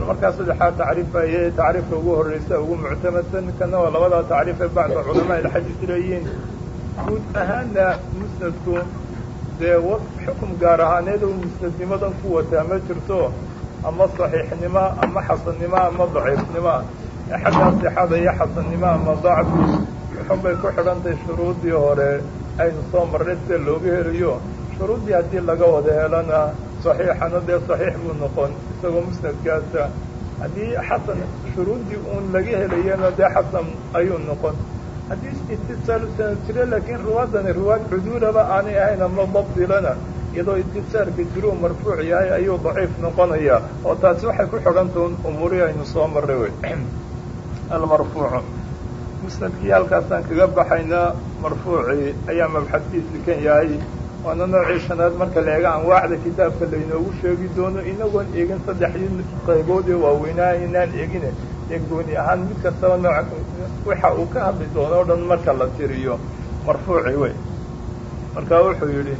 bal markaa saddexaa tacriif ayay tacriifka ugu horreysa ugu muctamadsan kana waa labadaa tacriif ee bacda culamaa ilxadiis leeyihiin guud ahaana musnadku dee xukum gaar ahaaneed uu musnadnimadan ku wataa ma jirto ama saxiixnimo ama xasannimo ama daciifnimo xaggaa sixada iyo xasannimo ama dacfi bay ku xidhantahay shuruuddii hore aynu soo marray sida looga helayo. Shuruuddii haddii laga wada helana saxiixana dee saxiix buu noqon isagoo musnadkaasa. Haddii xasan shuruuddii uun laga helayana dee xasan ayuu noqon. Haddii itisaalu sanad jiro laakiin riwaadani riwaad cuduulaba aanay ahayn ama dabdilana iyadoo itisaalka jiruu marfuuc yahay ayuu daciif noqonaya. Oo taasi waxay ku xidhantaun umuurihii aynu soo marray wey almarfuucu. Musnadkii halkaasaan kaga baxaynaa marfuucii ayaa mabxadkiisi kan yahay waana noocii shanaad marka la eega anwaacda kitaabka laynoogu sheegi doono inagoon eegin saddexdii qayboodee waaweynaa inaan eegine ee gooni ahaan mid kastaba nooc waxa uu ka hadli doono o dhan marka la tiriyo marfuuci wey. Markaa wuxuu yidhi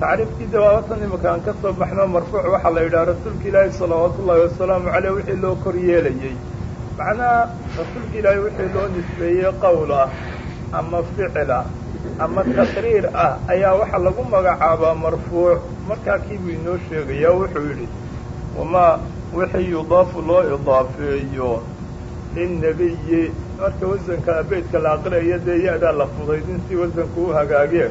tacriifkii dawaabatan imika aan ka soo baxno marfuuc waxaa la yidhaha rasuulka ilaahi salawaatu ullaahi wasalaamu caleyh wixii loo kor yeelayey. Macnaha rasuulka ilaahi wixii loo nisbeeyey qowl ah ama ficil ah ama taqriir ah ayaa waxaa lagu magacaabaa marfuuc. Markaa kiibuu inoo sheegayaa wuxuu yidhi wamaa wixii yudaafu loo idaafeeyo linnebiyi marka wasanka beydka la aqriayo dee ya-daa la fudaydin si wasanku u hagaagee.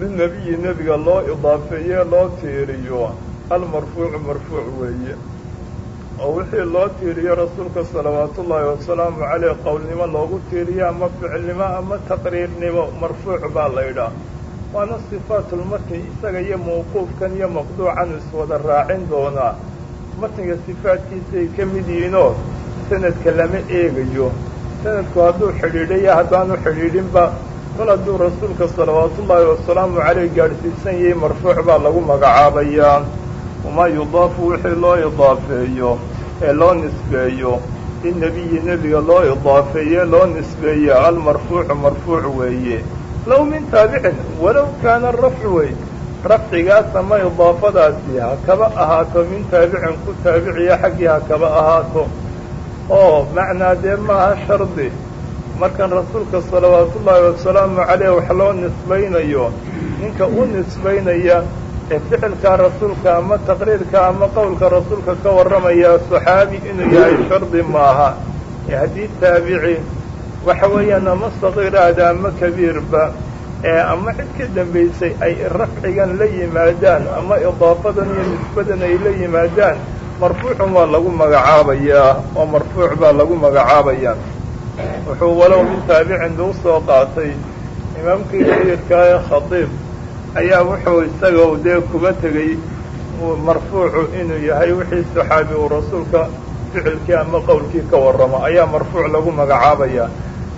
Linnebiyi nebiga loo idaafeeye loo tiiriyo almarfuucu marfuuc weeye oo wixii loo tiiriyo rasuulka salawaatullaahi wasalaamu caleyh qowlnimo loogu tiiriyo ama ficilnimo ama taqriirnimo marfuuc baa la ydhaah waana sifaatulmatni isaga iyo mawquufkan iyo maqduucan iswada raacin doonaa matniga sifaadkiisay ka mid yihiinoo sanadka lama eegayo. Sanadku hadduu xidhiidhayo haddaanu xidhiidhinba kol hadduu rasuulka salawaatullaahi wasalaamu caleyh gaadhsiisan yahay marfuuc baa lagu magacaabayaa wamaa yudaafu wixii loo idaafeeyo ee loo nisbeeyo linnebiyi nebiga loo idaafeeye loo nisbeeya almarfuucu marfuuc weeye. Low min taabicin walow kaana rafcu wey rafcigaas ama idaafadaasi ha kaba ahaato min taabicin ku taabiciya xaggii ha kaba ahaato. Oo macnaa dee maaha shardi. Markan rasuulka salawaatullaahi wasalaamu caleyh wax loo nisbaynayo ninka u nisbaynaya ee ficilkaa rasuulka ama taqriirka ama qowlka rasuulka ka warramaya saxaabi inuu yahay shardi maaha. Ee haddii taabici waxa weeyaan ama saqiiraada ama kabiirba ee ama cid ka dambaysay ay rafcigan la yimaadaan ama idaafadan iyo nisbadan ay la yimaadaan marfuucun waa lagu magacaabayaa oo marfuuc baa lagu magacaabayaa wuxuu walow min taabicin buu soo qaatay imaamkii kabiirkaa ee khadiib ayaa wuxuu isaga dee kuga tegey marfuucu inuu yahay wixii saxaabi uu rasuulka ficilkii ama qowlkii ka warramo. Ayaa marfuuc lagu magacaabayaa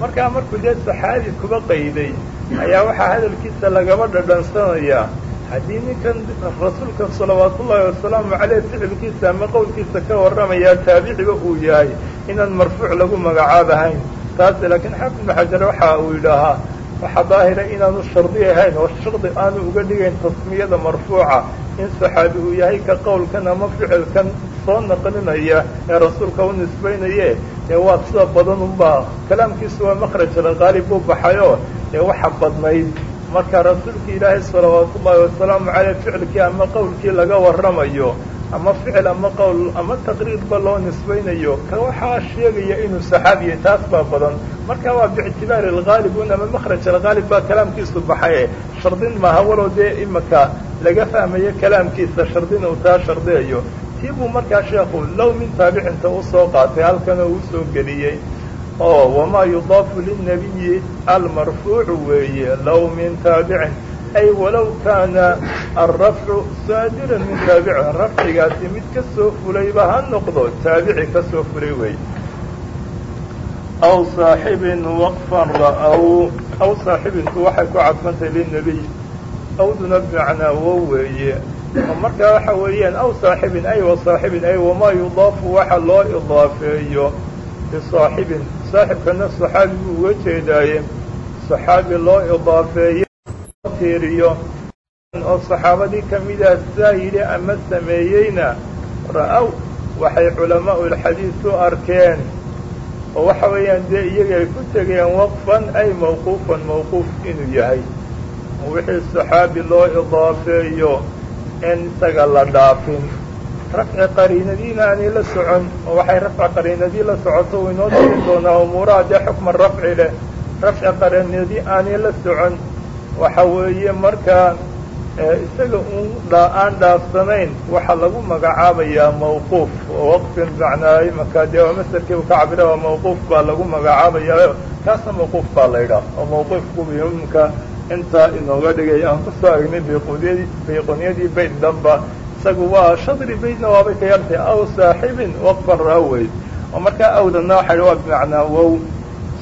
markaa markuu dee saxaabi kuba qayday ayaa waxaa hadalkiisa lagaba dhadhansanayaa. Haddii ninkan rasuulka salawaatullaahi wasalaamu caleyh ficilkiisa ama qowlkiisa ka warramayaa taabiciba uu yahay inaan marfuuc lagu magacaabahayn taas laakiin xaafid ibnu xajar waxa uu yidhaahaa waxaa daahira inaanu shardi ahayn oo shardi aanu uga dhigayn tasmiyada marfuuca. In saxaabi uu yahay ka qowlkan ama ficilkan soo naqlinaya ee rasuulka u nisbaynaye ee waa sida badan unbaa kalaamkiisu waa makhraj alqaalib buu baxayoo ee waxa badnayd. Marka rasuulka ilaahay salawaatullaahi wasalaamu caleyh ficilkii ama qowlkii laga warramayo ama ficil ama qowl ama taqriirba loo nisbaynayo. Ka waxaa sheegaya inuu saxaabiya taas baa badan. Marka waa biictibaari alghaalib un ama makhraj alghaalib baa kalaamkiisu baxaye shardin maaha walow imaka laga fahmayo kalaamkiisa shardin uu taa shardiyayo tii buu markaa sheekhu low min taabicinta u soo qaatay halkan oo u soo geliyey. Oo wamaa yudaafu linnabiyi almarfuucu weeye low min taabicin ay walow kaana alrafcu saadiran min taabicin rafcigaasi mid ka soo fulayba ha noqdo taabici ka soo fulay weeye aw saaxibin waqfan ra'aw aw saaxibinku waxay ku cadfantahay linnebiy awduna bimacnaa wo weeye markaa waxa weeyaan aw saaxibin ay saaxibin ay wamaa yudaafu waxa loo idaafeeyo bisaaxibin saaxibkana saxaabi buu uga jeedaaye saxaabi loo idaafeeyo tiiriyo oo saxaabadii ka midaa sidaa yidhi ama sameeyeyna? Ra'aw waxay culamaa'ulxadiid u arkeen. Oo waxa weeyaan dee iyaga ay ku tegeen waqfan ay mawquufan mawquuf inuu yahay. Wixii saxaabi loo idaafeeyo in isaga la dhaafin. Rafci qariinadiina aanay la socon oo waxay rafci qariinadii la socoto u inoo tirin doonaa umuuraha dee xukma rafci leh. Rafci qariinadii aanay la socon waxa weeye markaa isaga un aan dhaafsanayn waxaa lagu magacaabayaa mawquuf. Waqfin macnaa imanka dee waa maserkii u ka cabira waa mawquuf baa lagu magacaabayaa kaasna mawquuf baa la ydhaah oo mawquufku imka intaa inooga dhigay. Aan ku soo aragnay bayqoonyadii bayqoonyadii bayd dhanba isagu waa shadri baydna waabay ka yartay. Aw saaxibin waqfan raawey. Oo markaa awdana waxay waa bimacnaa wow.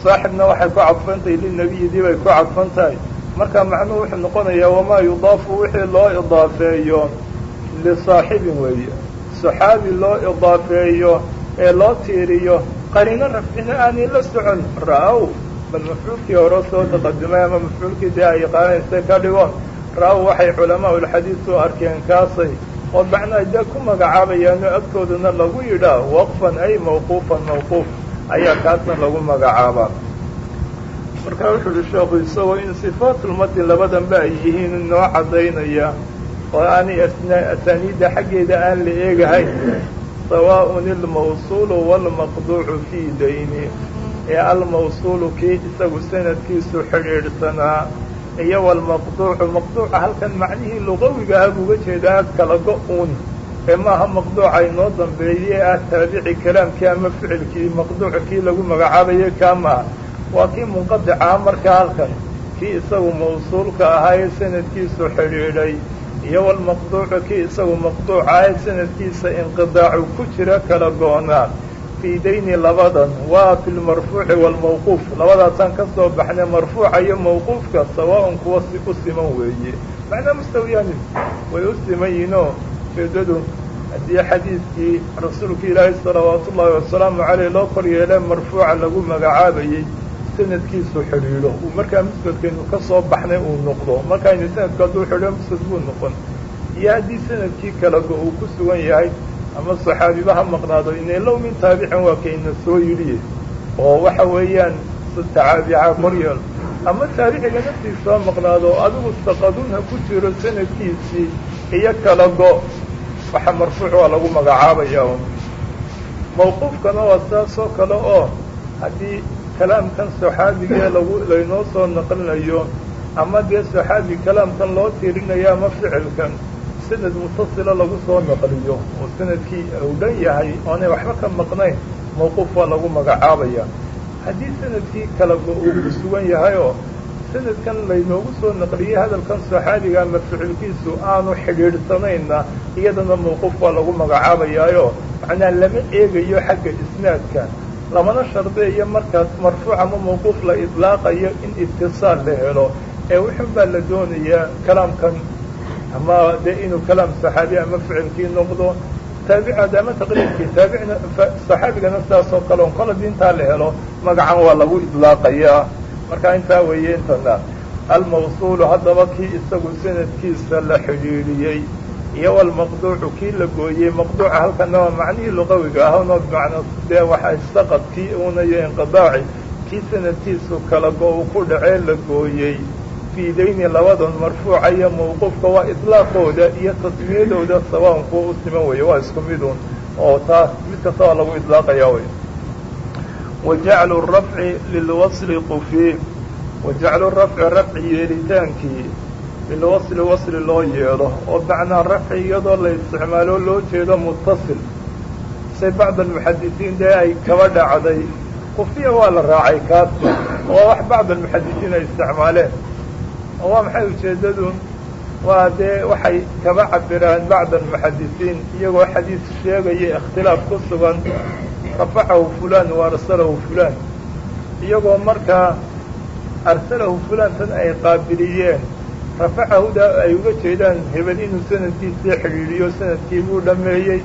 Saaxibna waxay ku cadfantahay linebiyidii bay ku cadfan tahay marka macnuhu wuxuu noqonayaa wamaa yudaafu? Wixii loo idaafeeyo lisaaxibin weeye. Saxaabi loo idaafeeyo ee loo tiiriyo qariino rafcina aanay la socon. Ra'ow bal mafcuulkii hore soo taqadumay ama mafcuulkii dee ay yaqaanaysa ka dhigoon ra'ow waxay culamaa'ulxadiid u arkeen kaasay oo macnaa dee ku magacaabayaano agtoodana lagu yidhaa waqfan ay mawquufan mawquuf. Ayaa kaasna lagu magacaabaa markaa wuxuu uhi sheekhu isagoo in sifaatulmati labadanba ay yihiin inoo caddaynaya. Oo aanay asaaniidda xaggeeda aan la eegahayn sawaaءun ilmawsuulu waalmaqduucu fii dayni. Ee almawsuulu kii isagu sanadkiisu xidhiidhsanaa. Iyo walmaqduucu maqduuca halkan macnihii luqawiga ah buuga jeedaa kala go-uun. Ee maaha maqduuca inoo dambeeye ah taabici kalaamkii ama ficilkii maqduuca kii lagu magacaabaye kaa waa kii munqadicaha marka halkan. Kii isagu mawsuulka ahaa ee sanadkiisu xidhiidhay. Iyo walmaqduucu kii isagu maqduuca ah ee sanadkiisa inqidaacu ku jira kala go-naa fii dayni labadan waa fi lmarfuuci waalmawquuf labadaasaan ka soo baxnay marfuuca iyo mawquufka sawaaun kuwa si u siman weeye. Macnaa mustawiyaani way u siman yihinoo jeedadu haddii xadiidkii rasuulka ilaahay salawaatu ullaahi wasalaamu caleyh loo kor yeele marfuuca lagu magacaabayey sanadkiisu xidhiidho. Uu markaa musnadkaynu ka soo baxnay uu noqdo. Markaaynu sanadku hadduu xidhiidho musnad buu noqon. Iyo haddii sannadkii kalago uu ku sugan yahay ama saxaabiba ha maqnaado inaylow min taabicin waa kayna soo yidhiye. Oo waxa weeyaan tacaabica koryeel ama taabiciga naftiisa ha maqnaado adigu saqadun ha ku jiro sanadkiisii iyo kala go waxa marfuuc waa lagu magacaabaya mawquufkana waa saasoo kale oo haddii kalaamkan saxaabigee lagu laynoo soo naqlinayo ama dee saxaabi kalaamkan loo tiirinayo ama ficilkan? Sanad mutasila lagu soo naqliyo oo sannadkii uu dhan yahay oonay waxba ka maqnayn mawquuf waa lagu magacaabaya. Haddii sannadkii kalago uu ku sugan yahay oo sanadkan laynoogu soo naqliyey hadalkan saxaabiga ama ficilkiisu aanu xidhiidhsanaynna iyadana mawquuf waa lagu magacaabayaayo macnaa lama eegayo xagga isnaadka lamana shardeeyo markaas marfuuc ama mawquuf la idlaaqayo in itisaal la helo ee wuxun baa la doonayaa kalaamkan. Ama dee inuu kalaam saxaabi ama ficilkii noqdo. Taabicad ama taqriibkii taabicna saxaabigana sidaasoo kale on kola diintaa la helo magacan waa lagu idlaaqayaa marka intaa weeye intana almawsuulu haddaba kii isagu sanadkiisa la xidhiidhiyey iyo walmaqduucu kii la gooyey maqduuca halkana waa macnihii luqawiga ahno bimacnaa dee waxay saqadkii unayo inqidaaci kii sanadkiisu kala go uu ku dhacee la gooyey. Fii dayni marfuuca iyo mawquufka waa idlaaqooda iyo tasmiyadooda sawaan kuwa u siman weeye waa isku midun oo taas mid kasta lagu idlaaqayaa wey wajaclu rafci lilwasli qufi wajaclu rafci rafci yeelitaankii lilwasli wasli loo yeelo oo macnaa rafci iyadoo la isticmaalo loo jeedo mutasil say bacd almuxadisiin dee ay kaba dhacday qufiya waa la raacay kaas oo wax bacd almuxadisiin ay isticmaaleen oo waa maxay ujeeddadu waa dee waxay kaba cabiraan bacd almuxadisiin iyagoo xadiis sheegaya ikhtilaaf ku sugan rafacahu fulan wa arsalahu fulan iyagoo markaa arsalahu fulan tan ay qaabiliyeen rafacahuda ay uga jeedaan hebel inuu sanadkiisii xidhiidhiyo sannadkii buu dhameeyey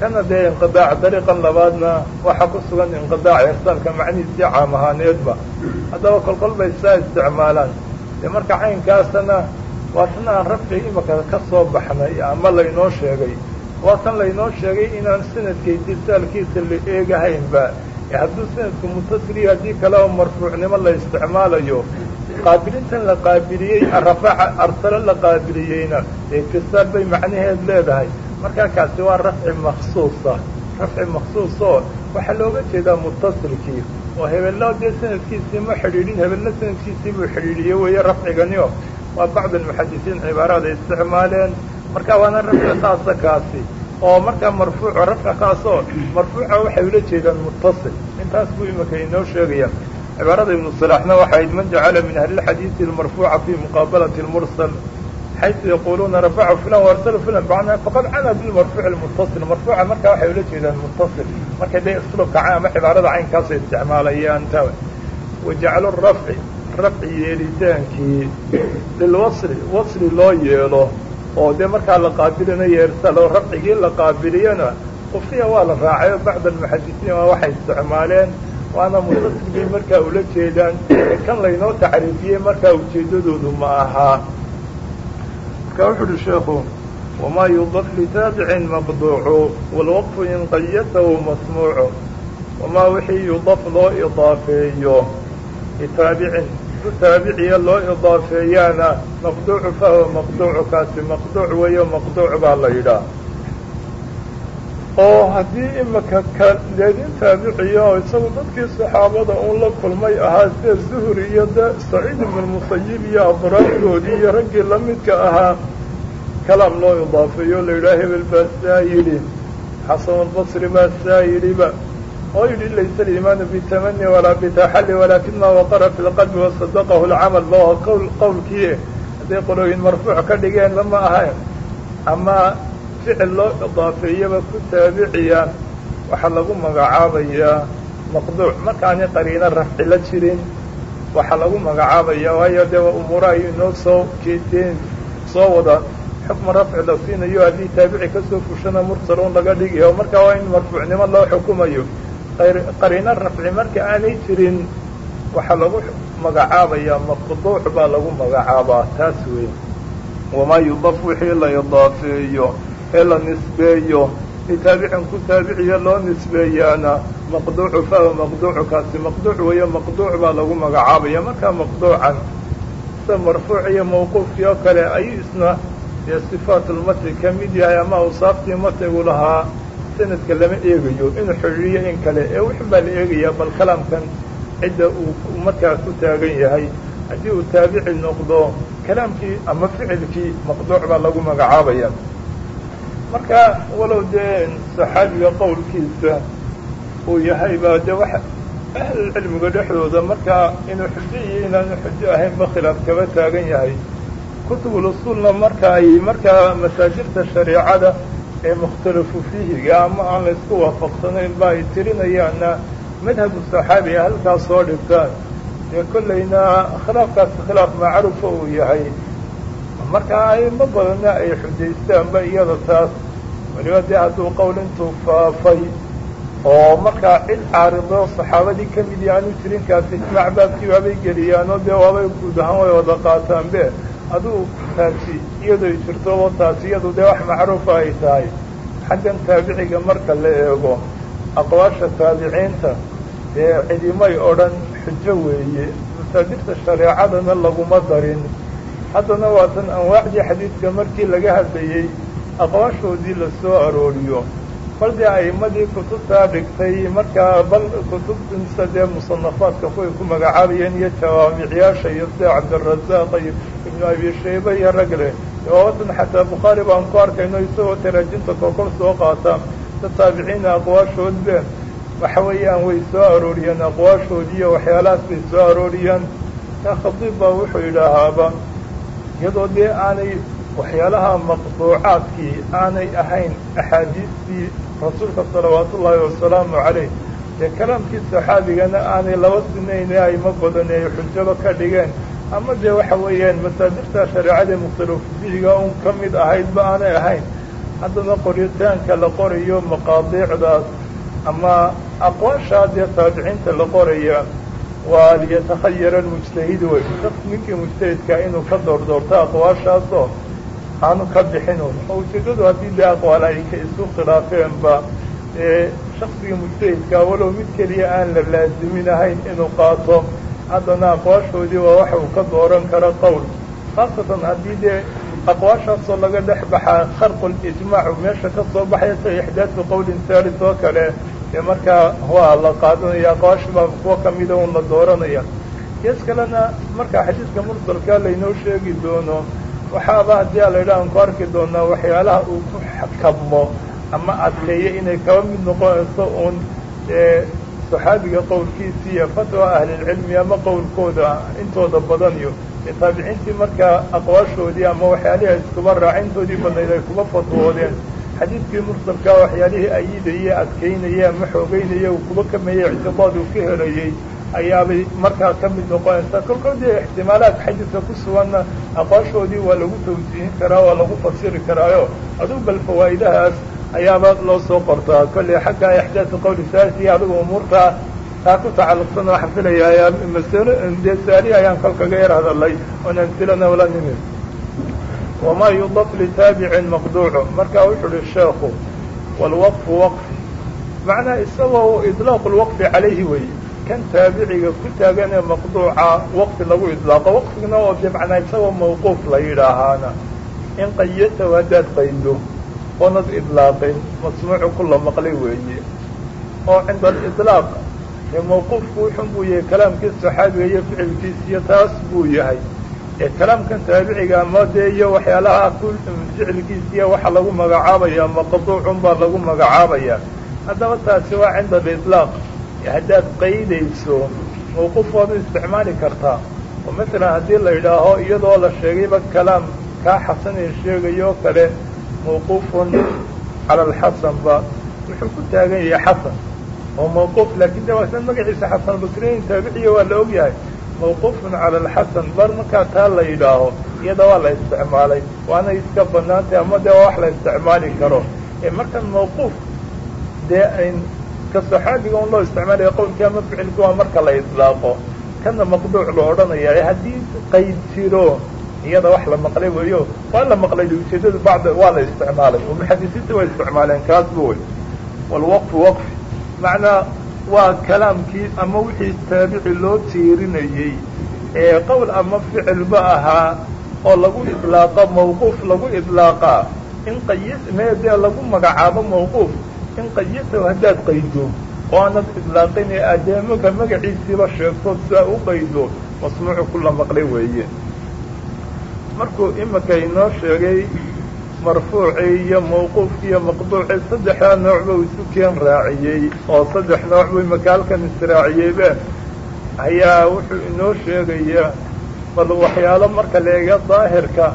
kana dee inqidaac dariiqan labaadna waxaa ku sugan inqidaac irsaalka macnihiisii caam ahaaneedba haddaba kolkol bay saa isticmaalaan dee marka caynkaasana waa tan aan rafci imaka ka soo baxnay ama laynoo sheegay waa tan laynoo sheegay inaan sanadka itisaalkiisa la eegahaynba hadduu sanadku mutasiliyo haddii kale oo marfuucnimo la isticmaalayo qaabilintan la qaabiliyey rafaca arsalo la qaabiliyeyna itisaal bay macnaheed leedahay markaa kaasi waa rafci maksuusa rafci maksuus oo waxaa looga jeedaa mutasilkii oo hebello dee sanadkiisii ma xidhiidhin hebello sanadkiisii buu xidhiidhiyey weeye rafciganio waa bacd almuxadisiin cibaaraad ay isticmaaleen marka waana rafci khaasa kaasi oo markaa marfuuco rafci khaasoo marfuuca waxay ula jeedaan mutasil intaas buu imika inoo sheegaya cibaarada ibnu salaaxna waxay ahayd man jacala min ahli lxadiidi almarfuuca fi muqaabalati lmursal xaysu yaquuluuna rafacu fulan waarsalu fulan bacna faqad cana bilmarfuuci lmutasil marfuuca markaa waxay ula jeedaan mutasil markay dee islubka ama cibaarada caynkaasay isticmaalayaan ta wajaclu rafci rafci yeelitaankii lilwasli wasli loo yeelo oo dee markaa la qaabilinayo irsalo rafcigii la qaabiliyana ufiya waa la raacayo bacd almuxadisiin waa waxay isticmaaleen waana mutasil bay markaa ula jeedaan. Kan laynoo tacriifiyey markaa ujeeddadoodu ma ahaa marka wuxu uhi sheekhu wamaa yudaf litaabicin maqduucu waalwaqfu in qayatahu masmuucu wamaa wixii yudaf loo idaafeeyo. Litaabicin su taabiciya loo idaafeeyaana maqduucu fahuwa maqduucu kaasi maqduuc weeyo maqduuc baa la yidhaah oo haddii imika ka leedin taabiciya oo isagu dadkii saxaabada uun la kulmay ahaa sida zuhri iyo de saciid ibnulmusayib iyo abraarkoodii iyo raggii la midka ahaa kalaam loo idaafeeyo la yidhaha hebel baa saa yidhi xasanulbasri baa saa yidhiba oo yidhi laysa aliimaanu bitamani walaa bitaxalli walaakina waqara fi lqalbi wasadaqahu lcamal ba qowl qowlkii hadday qolooyin marfuuc ka dhigeen lama ahayn ama ficil loo idaafeeyaba ku taabiciya waxaa lagu magacaabayaa maqduuc. Markaani qariino rafci la jirin waxaa lagu magacaabaya waayo dee umuura ay inoo soo jeedeen soo wada xukma rafci la siinayo haddii taabici ka soo fushana mursal laga dhigayo marka waa in marfuucnimo loo xukumayo. Qariino rafci marka aanay jirin waxaa lagu magacaabayaa maqduuc baa lagu magacaabaa taas weyn. Wamaa yudaf wixii la idaafeeyo ee la nisbeeyo litaabicin ku taabiciya loo nisbeeyaana. Maqduucu fahuwa maqduucu kaasi maqduuc weeyo maqduuc baa lagu magacaabaya. Markaa maqduucan sida marfuuc iyo mawquufkii oo kale ayuu isna dee sifaatulmatni ka mid yahay ama awsaaftii matnigu lahaa sanadka lama eegayo. Inuu xidhiiriyo in kale ee wuxun baa la eegayaa bal kalaamkan cidda uu markaa ku taagan yahay. Haddii uu taabici noqdo kalaamkii ama ficilkii maqduuc baa lagu magacaabaya marka walow dee saxaabiga qowlkiisa uu yahay baa dee wax ahlulcilmiga dhexdooda markaa inuu xujo iyo inaanu xujo ahaynba khilaaf kaba taagan yahay. Kutubul usuulna marka ay markaa masaajirta shareecada ee mukhtalafu fiihiga ama aan la isku waafaqsanayn ba ay tirinayaanna madhabu saxaabiga halkaas soo dhigtaan. Dee kollayna khilaafkaas khilaaf macruufa uu yahay marka ayma badanna ay xujaystaanba iyada taas weliba dee hadduu qowl intuu faafay oo markaa cid caarido saxaabadii ka mid yaanu jirin kaasi ijmaac baabkii waabay geliyaanoo dee waabay guud ahaan way wada qaataanbe aduu taasi iyadoo jirtoba taasi iyadu dee wax macruufa ay tahay. Xaggan taabiciga marka la eego aqwaasha taabiciinta dee cidimay odhan xujo weeye. Masaajirta shareecadana laguma darin haddana waa tan anwaacdii xadiidka markii laga hadlayey aqwaashoodii la soo arooriyo. Bal dee a'immadii kutubtaa dhigtay markaa bal kutubtinsa dee musanafaadka kuway ku magacaabayeen iyo jawaamicyaasha iyo sida cabdirazaaq iyo ibnu abi shayba iyo ragle waatan xataa bukhaari baan ku arkayno isagoo taraajinta kokol soo qaata. Da taabiciina aqwaashood be waxa weeyaan way soo arooriyeen aqwaashoodii iyo waxyaalahaas bay soo arooriyeen. Khadiib baa wuxuu yidhaahaaba iyadoo dee aanay waxyaalaha maqduucaadkii aanay ahayn axaadiistii rasuulka salawaatu ullaahi wasalaamu calayh dee kalaamkii saxaabigana aanay laba sinayne ayma badan ay xujaba ka dhigeen ama dee waxa weeyaan masaajirta shareecada mukhtalafufihiga un ka mid ahaydba aanay ahayn. Haddana qoritaanka la qorayo maqaadiicdaas ama aqwaashaa dee taabiciinta la qoraya waa liyatakayara almujtahidu wey ninkii mujtahidka inuu ka doordoorto aqwaashaasoo aanu ka bixinun oo ujeedadu haddii dee aqwaal ay ka isu khilaafeenba ee shaksigii mujtahidkaa walow mid keliya aan la laazimin ahayn inuu qaato haddana aqwaashoodii waa waxa uu ka dooran karo qowl khaasatan haddii dee aqwaashaasoo laga dhex baxaa kharqu lijmaac meesha ka soo baxaya ixdaadu qowlin taalis oo kale dee markaa waa la qaadanaya aqwaasha baa kuwa kamida un la dooranaya. Gees kalena markaa xadiidka mursalkaa laynoo sheegi doono waxaaba haddii a la yidhaha aan ku arki doonaa waxyaalaha uu ku kabmo ama adkeeyo inay kaba mid noqonayso uun saxaabiga qowlkiisi iyo fatwa ahlilcilmi ama qowlkooda intooda badan iyo taabiciintii markaa aqwaashoodii ama waxyaalihii ay iskuba raacintoodii badnayd ay kuba fatwoodeen xadiidkii mursalkaa waxyaalihii ayidaya adkeynaya ama xoogeynaya kuba kameeyey ictiqaad uu ka helayey ayaabay markaa ka mid noqonaysaa. Kolkoodii ixtimaalaadka xadiidka ku suganna aqwaashoodii waa lagu tawjiihin karaa waa lagu fasiri karaayo. Adugu bal fawaa'idahaas ayaaba loo soo qortaa. Kolley xagga ixdaadu qowli saasiya adigu umuurtaa taa ku tacalluqsan waxaan filayaa masalo dee ayaan kol kaga yar hadalay oon amsilana wala nimin wamaa yudaf litaabicin maqduucu markaa wuxuu uhi sheekhu waalwaqfu waqfi macnaa isagoo idlaaqu lwaqfi calayhi weeye kan taabiciga ku taagan ee maqduuca waqfi lagu idlaaqo waqfigna oo de macnaa isagoo mawquuf la yidhaahaana in qayatahu haddaad qaydo oonad idlaaqin masmuucu kula maqlay weeye oo cinda aliطlaaq ee mawquufku wuxun buu yahay kalaamkii saxaabiga iyo ficilkiis iyo taas buu yahay kalaamkan taabiciga ama dee iyo waxyaalaha ku ficilkiisiya waxa lagu magacaabaya maqduucun baa lagu magacaabaya. Haddaba taasi waa cinda aliطlaaq haddaad qaydayso mawquuf waad u isticmaali kartaa oo masalan haddii la yidhaaho iyadoo la sheegayba kalaam kaa xasanee sheegayo kale mawquufun cala alxasan ba. Wuxuu ku taagan yahay xasan. Oo mawquuf laakin de magaciisa xasan taabiciya waa la og yahay mawquufun cala alxasan bar markaa taa la yidhaaho iyada waa la isticmaalay waana iska banaantay ama dee waa wax la isticmaali karo. Ee markan mawquuf dee ka saxaabiga un loo isticmaalaya qowlkii ama ficilki waa marka la idlaaqo. Kana maqduuc loo odhanaya ee haddii qayd jiro iyada wax la maqlay weeyo waa la maqlay ujeedadu bacd waa la isticmaalay oo muxadisiinta way isticmaaleen kaas bu wey walwaqfu waqfi macnaa waa kalaamkii ama wixii taabici loo tiirinayey ee qowl ama ficilba ahaa oo lagu idlaaqa mawquuf lagu idlaaqaa in qayis meedee lagu magacaabo mawquuf in qayatahu haddaad qaydo oo aanad idlaaqin ee adeemaka magaciisiiba sheegtood sidaa u qaydo masmuucu kula maqlay weeye. Markuu imika inoo sheegay marfuucii iyo mawquufkii iyo maqduucii saddexdaa nooc buu isu keen raaciyey oo saddex nooc buu imika halkan israaciyeybe ayaa wuxuu inoo sheegayaa bal waxyaalo marka la eega daahirka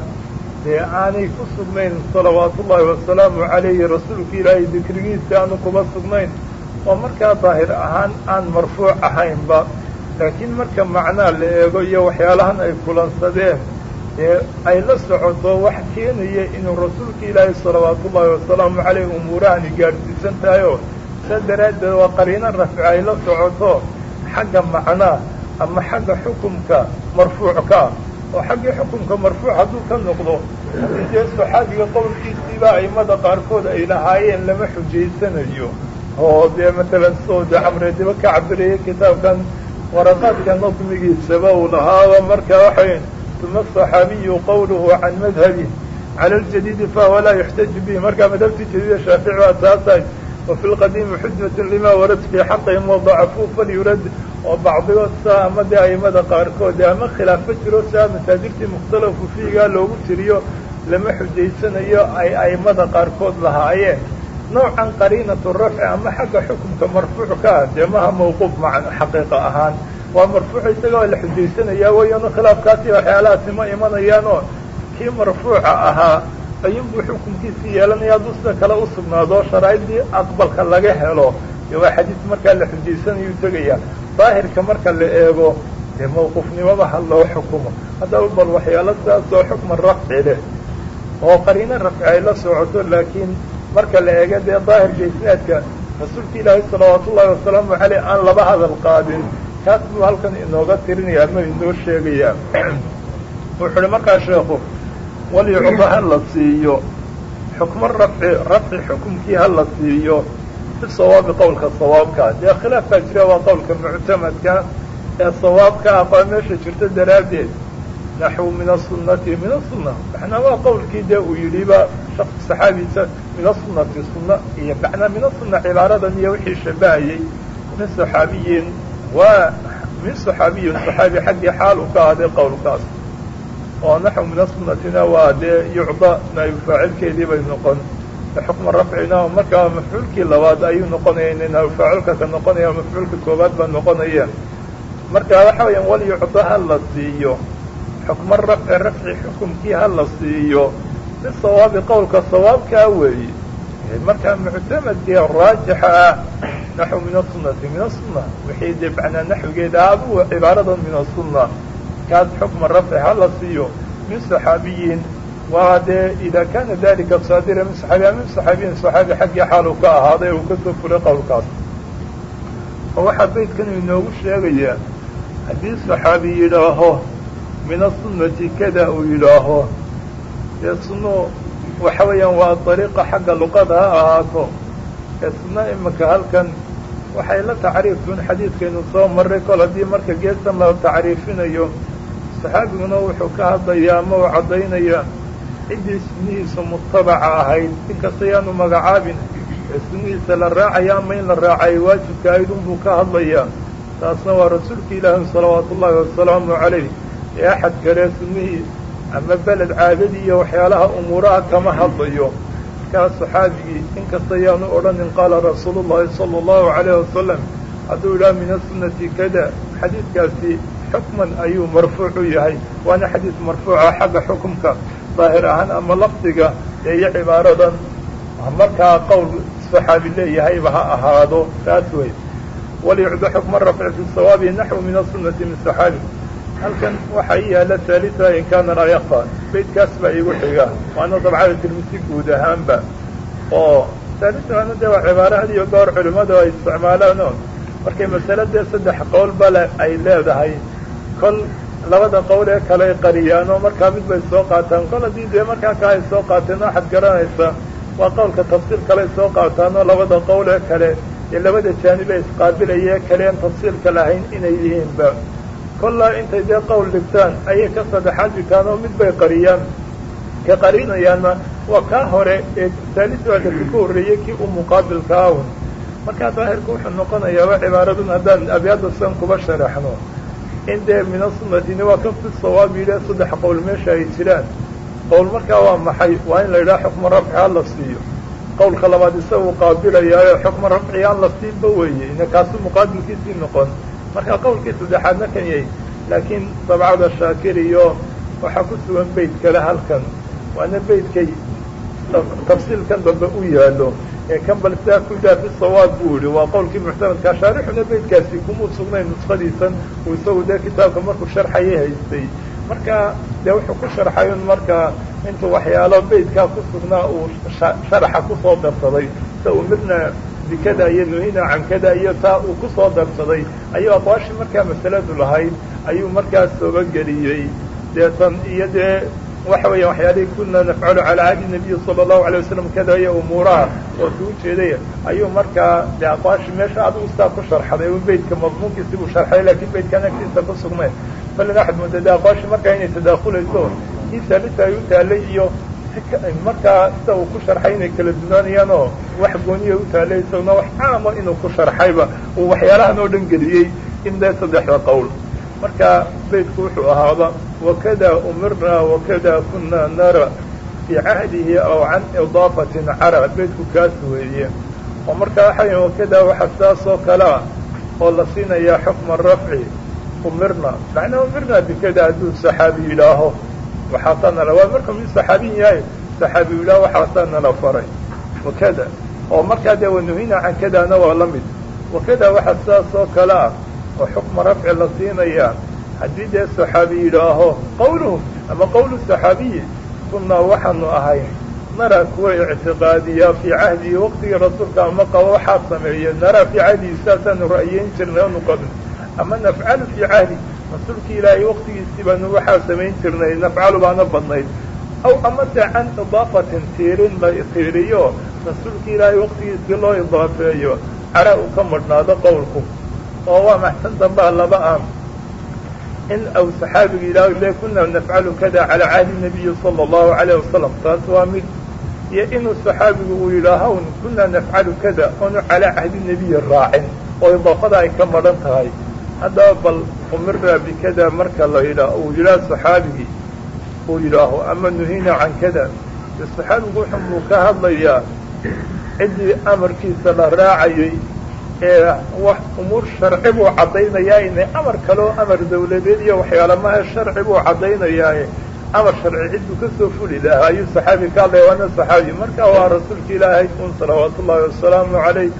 dee aanay ku sugnayn salawaatu ullaahi wasalaamu calayhi rasuulka ilaahay dikrigiisa aanu kuma sugnayn. Oo markaa daahir ahaan aan marfuuc ahaynba laakiin marka macnaa la eego iyo waxyaalahan ay kulansadeen ee ay la socoto wax keenaya inuu rasuulka ilaahay salawaatu ullaahi wasalaamu calayh umuurahani gaadhsiisan tahay oo saa daraaddeed waa qariino rafci ay la socoto xagga macnaa ama xagga xukumka marfuucka. Oo xaggii xukumka marfuuc hadduu ka noqdo dee saxaabiga qowlkiisiiba aimada qaarkood ay lahaayeen lama xujaysanayo. Oo dee matalan soo de camrediba ka cabirayay kitaabkan waraqaadka nadmigiisaba uu lahaaba marka waxay uma asaxaabiyu qawluhu can madhabi cala aljadiidi fahuwa laa yuxtaju bihi. Markaa madhabtii jadiida shaafici baa taasahay wafi lqadiimi xujatu lima warad fii xaqihim wadacafuu falyurad. Oo bacdigood saa ama dee aimada qaarkood ama khilaafo jiro saa masaajirtii mukhtalafu fiigaa loogu tiriyo lama xujaysanayo ay aimada qaarkood lahaayeen. Noocan qariinatu rafci ama xagga xukumka marfuucka ah dee maha mawquuf ma xaqiiqa ahaan waa marfuuc isagaa la xujaysanayaa weeyaan khilaafkaasi waxyaalahaasi ma imanayaan oo kii marfuuca ahaa ayunbuu xukunkiisii yeelanaya hadduu sida kale u sugnaado sharaa'idii aqbalka laga helo dee waa xadiis markaa la xujaysanayuu tegaya daahirka marka la eego dee mawquufnimada ha loo xukumo. Haddaba bal waxyaalo sidaasoo xukman rafci leh oo qariino rafci ay la socoto laakiin marka la eego dee daahirka isnaadka rasuulka ilaahay salawaatu ullaahi wasalaamu caleyh aan laba hadal qaadin kaas buu halkan inooga tirinaya ama inoo sheegaya wuxu uhi markaa sheekhu walyucda ha la siiyo. Xukmo rafci rafci xukumkii ha la siiyo. Bisawaabi qowlka sawaabka. Dee khilaaf baa jira waa qowlka muctamadka. Ee sawaabka aqaa meesha jirta daraaddeed. Naxw min asunati min asunna macnaa waa qowlkii dee uu yidhiba shaki saxaabiisa min asunati sunna. Iyo macnaa min asunna cibaaradan iyo wixii shabahayey min saxaabiyin waa min saxaabiyin saxaabi xaggii xaal ka ahday qowlkaas oo naxw min asunnatina waa dee yucda naaib faacilkeedii bay noqon xukma rafcina markaa mafcuulkii labaad ayuu noqonaya naaib faacilka ka noqonaya mafcuulka koobaad baa noqonaya marka waxa weeyaan walyucda ha la siiyo xukma rafci rafci xukumkii ha la siiyo bisawaabi qowlka sawaabkaa weeye markaa muctamadkii raajixa ah naxw min asunati min asunna wixii dee macnaa naxwigeeda abu cibaaradan min asunna kaas xukma rafci ha la siiyo min saxaabiyin waa dee ida kana dalika saadira min saxaabiya min saxaabiyin saxaabi xaggii xaal uu ka ahaaday uu ka soo fulay qowlkaas oo waxaa baydkan inoogu sheegayaa haddii saxaabi yidhaaho min asunati kada uu yidhaaho dee sunnu waxa weeyaan waa dariiqa xagga luqada ha ahaato sunna imika halkan waxay la tacriifun xadiidkaynu soo marray kol haddii marka geestan la tacriifinayo saxaabiguna wuxuu ka hadlayaa ama uu caddaynayaa ciddii sunnihiisa mutabaca ahayd inkasta yaanu magacaabin ee sunnihiisa la raacaya ama in la raacay waajibka ahayd unbuu ka hadlayaa taasna waa rasuulka ilaahi salawaatu ullaahi wasalaamu calayh. Ee axad kale sunnihii ama beled caadadii iyo waxyaalaha umuuraha kama hadlayo. Markaa saxaabigii inkasta yaanu odhanin qaala rasuulu llahi sala allahu calayh wasalam hadduu idhaha min asunati kada xadiidkaasi xukman ayuu marfuuc u yahay. Waana xadiid marfuuca xagga xukumka daahir ahaan ama lafdiga ee cibaaradan. Markaa qowl saxaabi leeyahayba ha ahaado taas wey walyucda xukma rafci fi sawaabi naxwu min asunati min saxaabi halkan waxaa ii yaalla haalita in kaana laa yakfa beydkaas baa iigu xiga waana dabcada tirmisi guud ahaanba. Oo haalitaana dee waa cibaaro had iyo goor culimmadu ay isticmaalaano markay masale dee saddex qowl bale ay leedahay. Kol labada qowl ee kale ay qariyaan markaa mid bay soo qaataan. Kol haddii dee markaa kale ay soo qaateen waxaad garanaysaa waa qowlka tafsiir kale soo qaataan labada qowl ee kale ee labada jaanib ee isqaabilaya ee kale aan tafsiirka lahayn inay yihiinba kollaa intay dee qowl dhigtaan ayay ka saddexaad dhigtaan oo mid bay qariyaan. Ka qarinayaanna waa kaa hore ee saaliswaadka ka horreeyey kii u muqaabilka ahun markaa daahirku wuxuu noqonayaaba cibaaradan haddaan abyaada san kuba sharaxno. In dee min asunatini waa kan fi sawaab yidhi saddex qowl meesha ay jiraan. Qowl markaa waa maxay? Waa in la yidhaha xukma rafci ha la siiyo. Qowlka labaad isagu qaabilayaayo xukma rafci aan la siinba weeye. Ina kaasu muqaabilkiisii noqon marka qowlkii saddexaadna kan yahay laakiin dabcada shaakir iyo waxaa ku sugan beyt kale halkan waana beydkay tafsiilkan dambe u yaalo ee kan bal sidaa ku daa fi sawaab buu yihi waa qowlkii muctamadkaa shaarixuna beydkaasi kumuu sugnayn nuskhadiisan uu isagu dee kitaabka markuu sharxayay haystay. Marka dee wuxuu ku sharxay un markaa intuu waxyaalo beydkaa ku sugnaa uu sharaxa ku soo darsaday sa umirna bikada iyo nuhina cankada iyo taa uu ku soo darsaday ayuu aqwaashii markaa masaladu lahayd ayuu markaas sooba geliyey dee iyo dee waxa weeya waxyaalihii kuna nafcalu calaa ahdi nabiyi sala allahu alay wasalam kada iyo umuuraha oo suu jeeday ayuu markaa dee aqwaashii meesha adigu sitaa ku sharxaday u beydka madmuunkiisi buu sharxay lakiin beydkaan agtiisa ku sugnay falin axad mooda de aqwaashii markaa inay tadaakulayso kii saalisa ay u taalay iyo markaa sida uu ku sharxay inay kala dunaanayaan oo wax gooniya u taalay isaguna wax caama inuu ku sharxayba uu waxyaalahan oo dhan geliyey in dee saddexda qowl. Marka beydku wuxuu ahaaba wakada umirna wakada kuna nara fii cahdihi aw can idaafatin cara beydku kaas weeye. Oo markaa waxaa wakada waxa sidaas oo kalea oo la siinayaa xukma rafci umirna. Macnaa umirna bikada hadduu saxaabi yidhaaho waxaasaa nala waa markuu mid saxaabiyin yahay saxaabi yidhaaho waxaasaa nala faray. Wakada. Oo markaa dee wanuhina can kadana waa la mid. Wakada waxa sidaas oo kale ah oo xukma rafci la siinayaa haddii dee saxaabi yidhaaho qawluhum ama qowlu saxaabiyi kunaa waxaanu ahay naraa kuwa ictiqaadiya fii cahdihi waqtigii rasuulka ama qaba waxaa sameeye naraa fii cahdihi saasaanu ra'yeyn jirnay onu qabin. Ama nafcalu fii cahdi rasuulkii ilaahay waqtigiisii baanu waxaa samayn jirnay nafcalu baana badnayd. Aw amase can idaafatin tiirin la tiiriyo rasuulka ilaahay waqtigiisii loo idaafeeyo. Cara uu ka madhnaado qowlku. Oo waa maxsan dambaa laba ah in aw saxaabiga ilaahay le kunaa nafcalu kada calaa caadi nabiyi sala allahu calayh wasalam taas waa mid. Iyo inuu saxaabigu uu yidhaahawn kunaa nafcalu kada. Oonu calaa cahdi nebiyi raacin. Oo idaafada ay ka madhan tahay. Haddaba bal umirnaa bikada marka la yidhaa uu yidhaah saxaabigii uu yidhaaho ama nuhina can kada. Saxaabigu wuxuu ka hadlayaa ciddii amarkiisa la raacayay ee wax umuur sharci buu caddaynayaa inay amar kaleo amar dawladeed iyo waxyaala maha sharci buu caddaynayaaye. Amar sharci cidduu ka soo fuli lahaa ayuu saxaabi ka hadlaya waana saxaabi. Marka waa rasuulka ilaahay un salawaatu wasalaamu calayh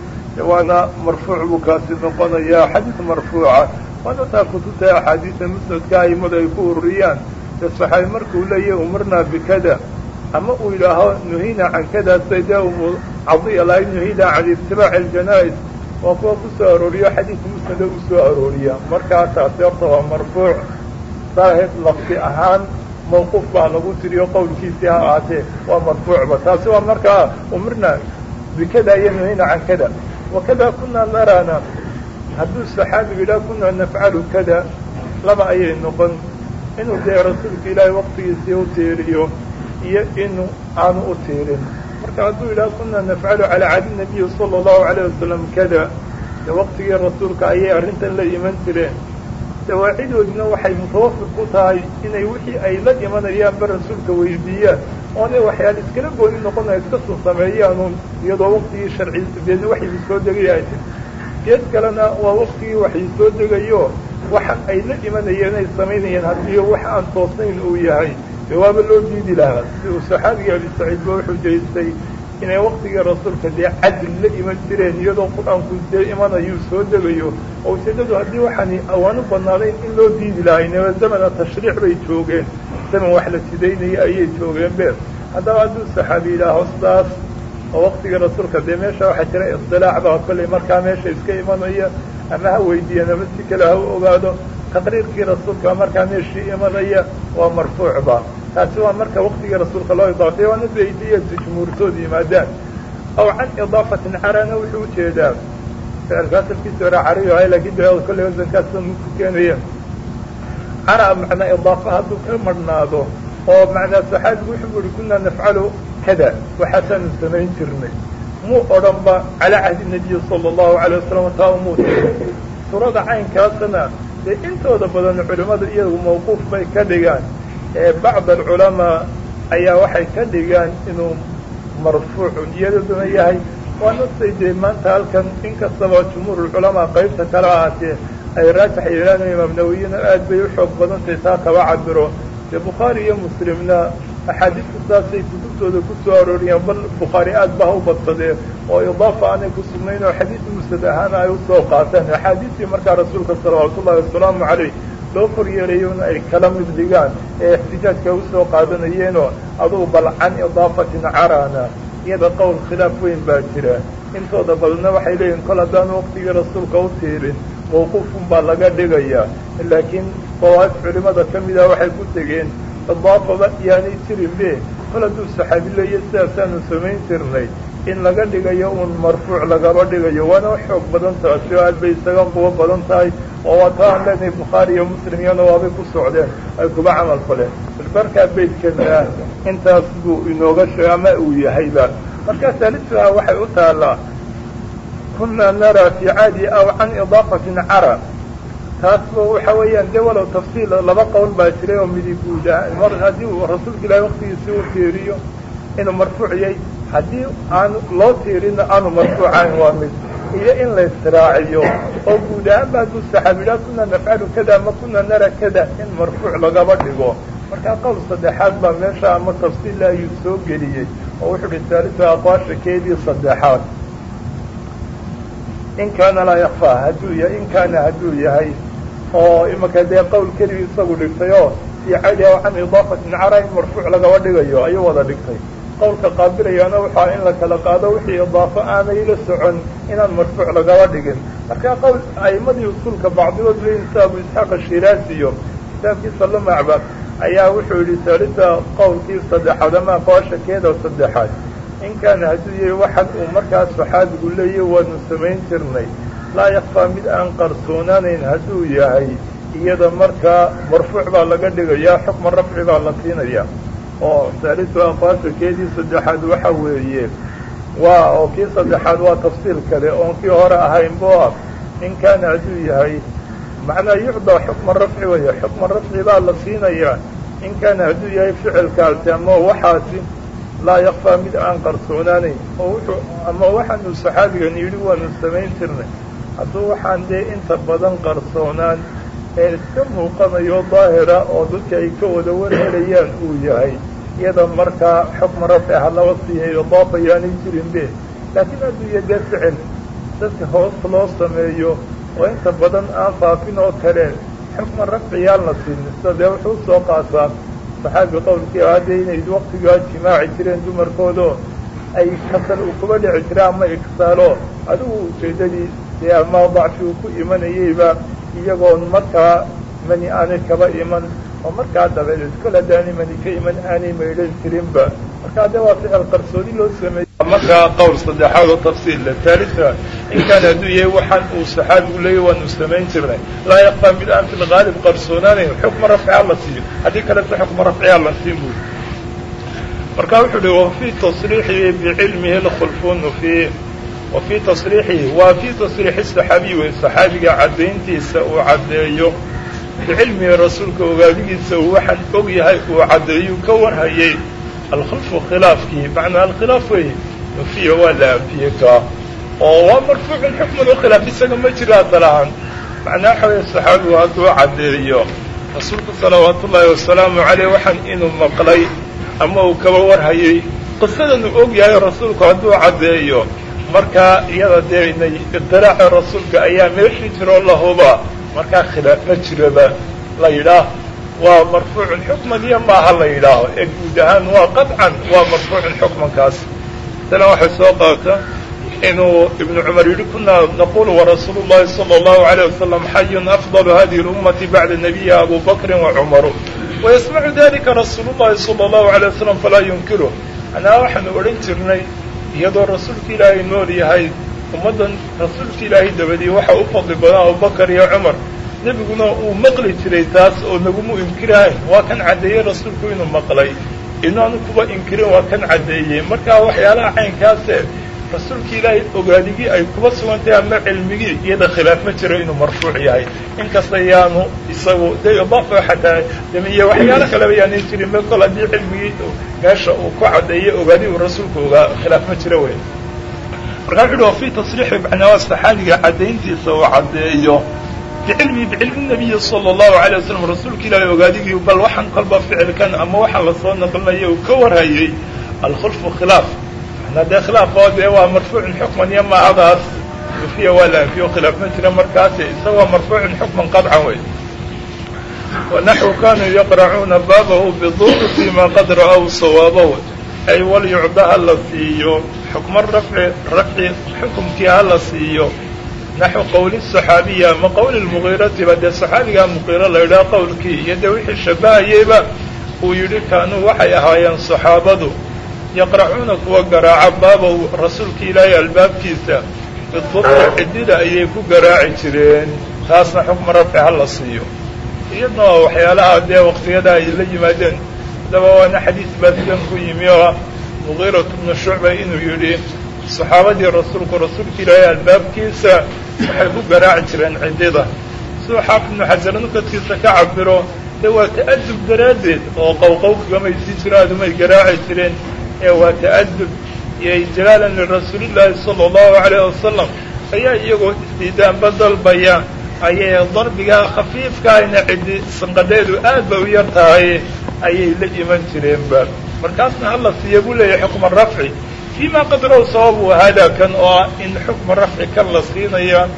waana marfuuc buu kaasi noqonayaa xadiid marfuuca waana taa kutubta axaadiisa musnadka aimadu ay ku ururiyaan? Saxaabi markuu leeyahy umirnaa bikada ama uu yidhaaho nuhina can kada. Sayde umu cadiya lahayd nuhina can itibaaci aljanaa-is. Waa kuwa ku arooriyo xadiidka musnada u soo arooriya markaa taasi horta waa marfuuc. Daahir lafdi ahaan mawquuf baa lagu tiriyo qowlkiisii ha ahaatee waa marfuucba taasi waa markaa umirna bikada iyo nuhina can kada. Wakada kunaa naraana hadduu saxaabigu yidhaha kunaa nafcalu kada laba ayay noqon. Inuu dee rasuulka ilaahay waqtigiisii u tiiriyo iyo inuu aanu u tiirin marka hadduu yidhaha kunaa nafcalu calaa cadi nabiyi sala allahu alayh wasalam kada dee waqtigii rasuulka ayay arrintan la iman jireen. Dawaacidoodina waxay mutawafiq ku tahay inay wixii ay la imanayaanba rasuulka weydiiyaan. Oonay waxyaala iskala gooni noqonaya iska sun sameeyaanuun iyadoo waqtigii sharci deedna geed kalena waa waqtigii waxay soo degayo waxa ay la imanayeen ay samaynayeen haddii wax aan toosnayn uu yahay. Waaba loo diidi lahaa. Si uu saxaabiga abi saciid ba wuxuu jeestay inay waqtigii rasuulka dee cadl la iman jireen iyadoo qur'aanku dee imanayuu soo degayo. Oo ujeedadu haddii waxaani awaanu badnaadayn in loo diidi lahay naba zamana tashriic bay joogeen. Zaman wax la sidaynaya ayay joogeen be haddaba hadduu saxaabi yidhaaho sidaas oo waqtigii rasuulka dee meesha waxaa jira isilaac baa kollay markaa meesha iska imanaya ama ha weydiiya naba si kale ha u ogaado taqriirkii rasuulka markaa meeshii imanaya waa marfuucba taasi waa marka waqtigii rasuulka loo idaafeeya waana baytiyatu jumhuurtooda yimaadaan. Aw can idaafatin carana wuxuu u jeedaa ficilka asalkiisa hore cariyo ahay laakiin de kollay wasankaas ku keenaya. Cara macnaa idaafa hadduu ka marhnaado oo macnaa saxaabigu wuxuu uhi kunaa nafcalu kada waxaasaanu samayn jirnay muu odhanba calaa cahdi nabiyi sala allahu alay wasalam taa umuu tiri suurada caynkaasna dee intooda badan culimmada iyagu mawquuf bay ka dhigaan ee bacd alculamaa ayaa waxay ka dhigaan inuu marfuucun iyadaduna yahay waa nastay dee maanta halkan inkastaba jumhuurulculamaa qaybta kala ahaatee ay raajax yeelaan imaam nawiyina aad bay u xoog badan tahay taa kaba cabiro dee bukhaari iyo muslimna axaadiista saasay kutubtooda ku soo arooriyaan bal bukhaari aad ba u badsadee oo idaafa aanay ku sugnayn oo xadiis musnad ahaana ay u soo qaataan axaadiistii markaa rasuulka salawaatu ullahi wasalaamu calayh loo kor yeelayona ay kala mid dhigaan ee ixtijaajka u soo qaadanayeenoo adugu bal can idaafatin carana iyada qowl khilaaf weyn baa jira intooda badanna waxay leeyihiin kol haddaanu waqtigii rasuulka u tiirin mawquufun baa laga dhigayaa laakiin dawaa'if culimada ka mida waxay ku tegeen idaafaba yaanay jirin be kol hadduu saxaabi leeya sidaasaanu samayn jirnay in laga dhigayo un marfuuc lagaba dhigayo waana xoog badan taasi oo aad bay isaga qubo badan tahay oo waa ta aan bukhaari iyo muslim iyana waabay ku socdeen ay kuba camal faleen. Markaa beydkana intaas buu inooga sheeg ama uu yahayba markaa saalituha waxay u taallaa kunaa naraa fi caadi aw can idaafatin cara taasba waxa weeyaan dee walow tafsiil laba qowl baa jiray oo midi guud ah mar haddii uu rasuulka ilaahi waqtigiisii u tiiriyo inuu marfuuc yahay haddii aanu loo tiirina aanu marfuucayn waa mid. Iyo in la israaciyo oo guud ahaanba hadduu saxaabiyaa kunaa nafcalu kada ama kunaa nara kada in marfuuc lagaba dhigo. Markaa qowl saddexaad baa meesha ama tafsiil ayuu soo geliyey oo wuxuu uhi saalisu aqwaasha keedii saddexaad. In kaana laa yakfaa hadduu yahay in kaana hadduu yahay oo imaka dee qowl keligii isagu dhigtay oo fii cadi aw can idaafatin cara in marfuuc lagaba dhigayo ayuu wada dhigtay. Qowlka qaabilayaana waxaa in la kala qaado wixii idaafo aanay la socon inaan marfuuc lagaba dhigin. Markaa qowl a'imadii usuulka bacdigood leeyihiin sida abu isxaaq ashiraasi iyo kitaabkiisa lumacba ayaa wuxuu yidhi taalida qowlkii saddexaad ama aqwaasha keeda saddexaad in kaana hadduu yahay waxan uu markaas saxaabigu leeyahy waanu samayn jirnay laa yakfaa mid aan qarsoonaanayn hadduu yahay iyada markaa marfuuc baa laga dhigayaa xukma rafci baa la siinaya oo taalidu aqwaasha keedii saddexaad waxa weeye waa oo kii saddexaad waa tafsiil kale oon kii hore ahayn bo ah in kaana hadduu yahay macnaa yucdaa xukma rafci weeye xukma rafci baa la siinayaa in kaana hadduu yahay ficilkaasi ama waxaasi laa yakfaa mid aan qarsoonaanayn oo wuxuu ama waxaanu saxaabigan yidhi waanu samayn jirnay hadduu waxaan dee inta badan qarsoonaan ee iska muuqanayo daahira oo dadka ay ka wada warhelayaan uu yahay. Iyada markaa xukma rafci ha laba siiyayo daabayaanay jirinbe laakiin hadduu yahay dee ficil dadka hoos loo sameeyo oo inta badan aan faafin oo kale xukma rafciyaan la siin. Sida dee wuxuu u soo qaataa saxaabi qowlkii hadda inay waktigaa jimaaci jireen dumarkoodo ay kasal uu kuba dhici jira ama igsaalo adigu ujeedadii dee ama uu ku imanayeyba iyagoon markaa mani aanay kaba iman oo markaa dabadeed kol haddaanay mani ka iman aanay maydhan jirinba markaa dee waa ficil qarsooni loo sameeyey markaa qowl saddexaad oo tafsiilla taalisa in kaana hadduu yahay waxaan uu saxaabigu leeyahy waanu samayn jirnay laa yakfaa mid aan fi lgaalib qarsoonaanayn xukma rafciha la siiyo haddii kaleta xukma rafciha la siin buy marka wuxuu uhi wafii tasriixihi bicilmihi lkhulfunu fii wa fii tasriixihi waa fii tasriixi saxaabiy wey saxaabiga caddayntiisa uu caddeeyo. Bicilmihi rasuulka ogaadigiisa uu waxaan og yahay uu caddeeyu ka warhayay. Alkhulfu khilaafkii macnaa alkhilaaf wey nufiya waa la anfiye kaa oo waa marfuucun xukmun khilaaf isaga ma jira asalahaan macnaa waxa weye saxaabigu hadduu caddeeyo. Rasuulku salawaatu ullaahi wasalaamu caleyh waxaan inuu maqlay ama uu kaba warhayay. Qisadan uu og yahay rasuulku hadduu caddeeyo. Markaa iyada dee idiraaca rasuulka ayaa meeshii jiroo lahuba markaa khilaaf ma jiraba. La yidhaah waa marfuucun maaha la yidhaaho. Ee guud ahaan waa qadcan waa marfuucun xukmankaas. Waxay soo qaata inuu ibnu cumar yidhi kunaa naqulu warasuulu llahi sala allahu alayh wasalam xayun afdalu hadihi lummati bacda nabiyiha abu bakrin wa cumaru wayasmacu dalika rasuulu llahi sala allahu alay wasalam falaa yunkiru anaa waxaanu odhan jirnay iyadoo rasuulka ilaahay nool yahay ummaddan rasuulka ilaahay dabadii waxa u fadli badan abubakar iyo cumar nebiguna uu maqli jiray taas oo nagumu inkirahayn waa kan caddeeyey rasuulku inuu maqlay inaanu kuba inkirin waa kan caddeeyey markaa waxyaalaha caynkaase rasuulka ilaahay ogaadigii ay kuba sugantahay ama cilmigii iyada khilaaf ma jiro inuu marfuuc yahay. Inkasta yaanu isagu idaafa xataa damiye waxyaalo kaleba yaanan jirin kol haddii cilmigii meesha uu ku caddeeyey ogaadi uu rasuulku ogaa khilaaf ma jiro wey. Markaa wuxu uhi fii tasriixi macnaa saxaabiga caddayntiisa uu caddeeyo. Bicilmi bicilmi nabiyi sala allahu alay wasalam rasuulka ilaahay ogaadigii bal waxaan kolba ficilkan ama waxaan la soo naqlinaya uu ka warhayay alkhulfu khilaaf hadee khilaafoo dee waa marfuucun xukman iyo mahadaas fiya waa la anfiyo khilaaf ma jira markaasi. Isagoo marfuucun xukman qaطcan wey wanaxwu kaanuu yaqracuuna baabahu biduuri fii maa qad ra'ow sawaabahu ay walyucda ha la siiyo. Xukman rafci rafci xukumkii ha la siiyo. Naxwu qowli saxaabiyi ama qowli mugiiratiba dee saxaabigaa muqiiro la idhaha qowlkii. Iyo dee wixii shabahayeyba uu yidhi kaanuu waxay ahaayeen saxaabadu yaqracuuna kuwa garaaca baabow rasuulka ilaahay albaabkiisa bidurri cidida ayay ku garaaci jireen taasna xukma rafci ha la siiyo. Waa waxyaalaha dee waqtiyada ay la yimaadeen. Daba waana xadiis baasigan ku yimi oo mugiirat bnu shucba inuu yidhi saxaabadii rasuulku rasuulka ilaahay albaabkiisa waxay ku garaaci jireen cidida. Siduu xaafid ibnu xajar nukadkiisa ka cabiro dee waa ta'adub daraaddeed oo qowqow kagamay sii jiro garaaci jireen ee waa ta'adub iyo ijlaalan lirasuulillaahi sala allahu calayh wasalam ayaa iyagoo isdiidaanba dalbaya ayay darbigaa khafiifkaayna cidi sanqadheedu aad bay u yar tahay ayay la iman jireenba markaasna hala siiya buu leeyahay xukma rafci. فيma qadrow sababu hada kan oo ah in xukma rafci kan la siinaya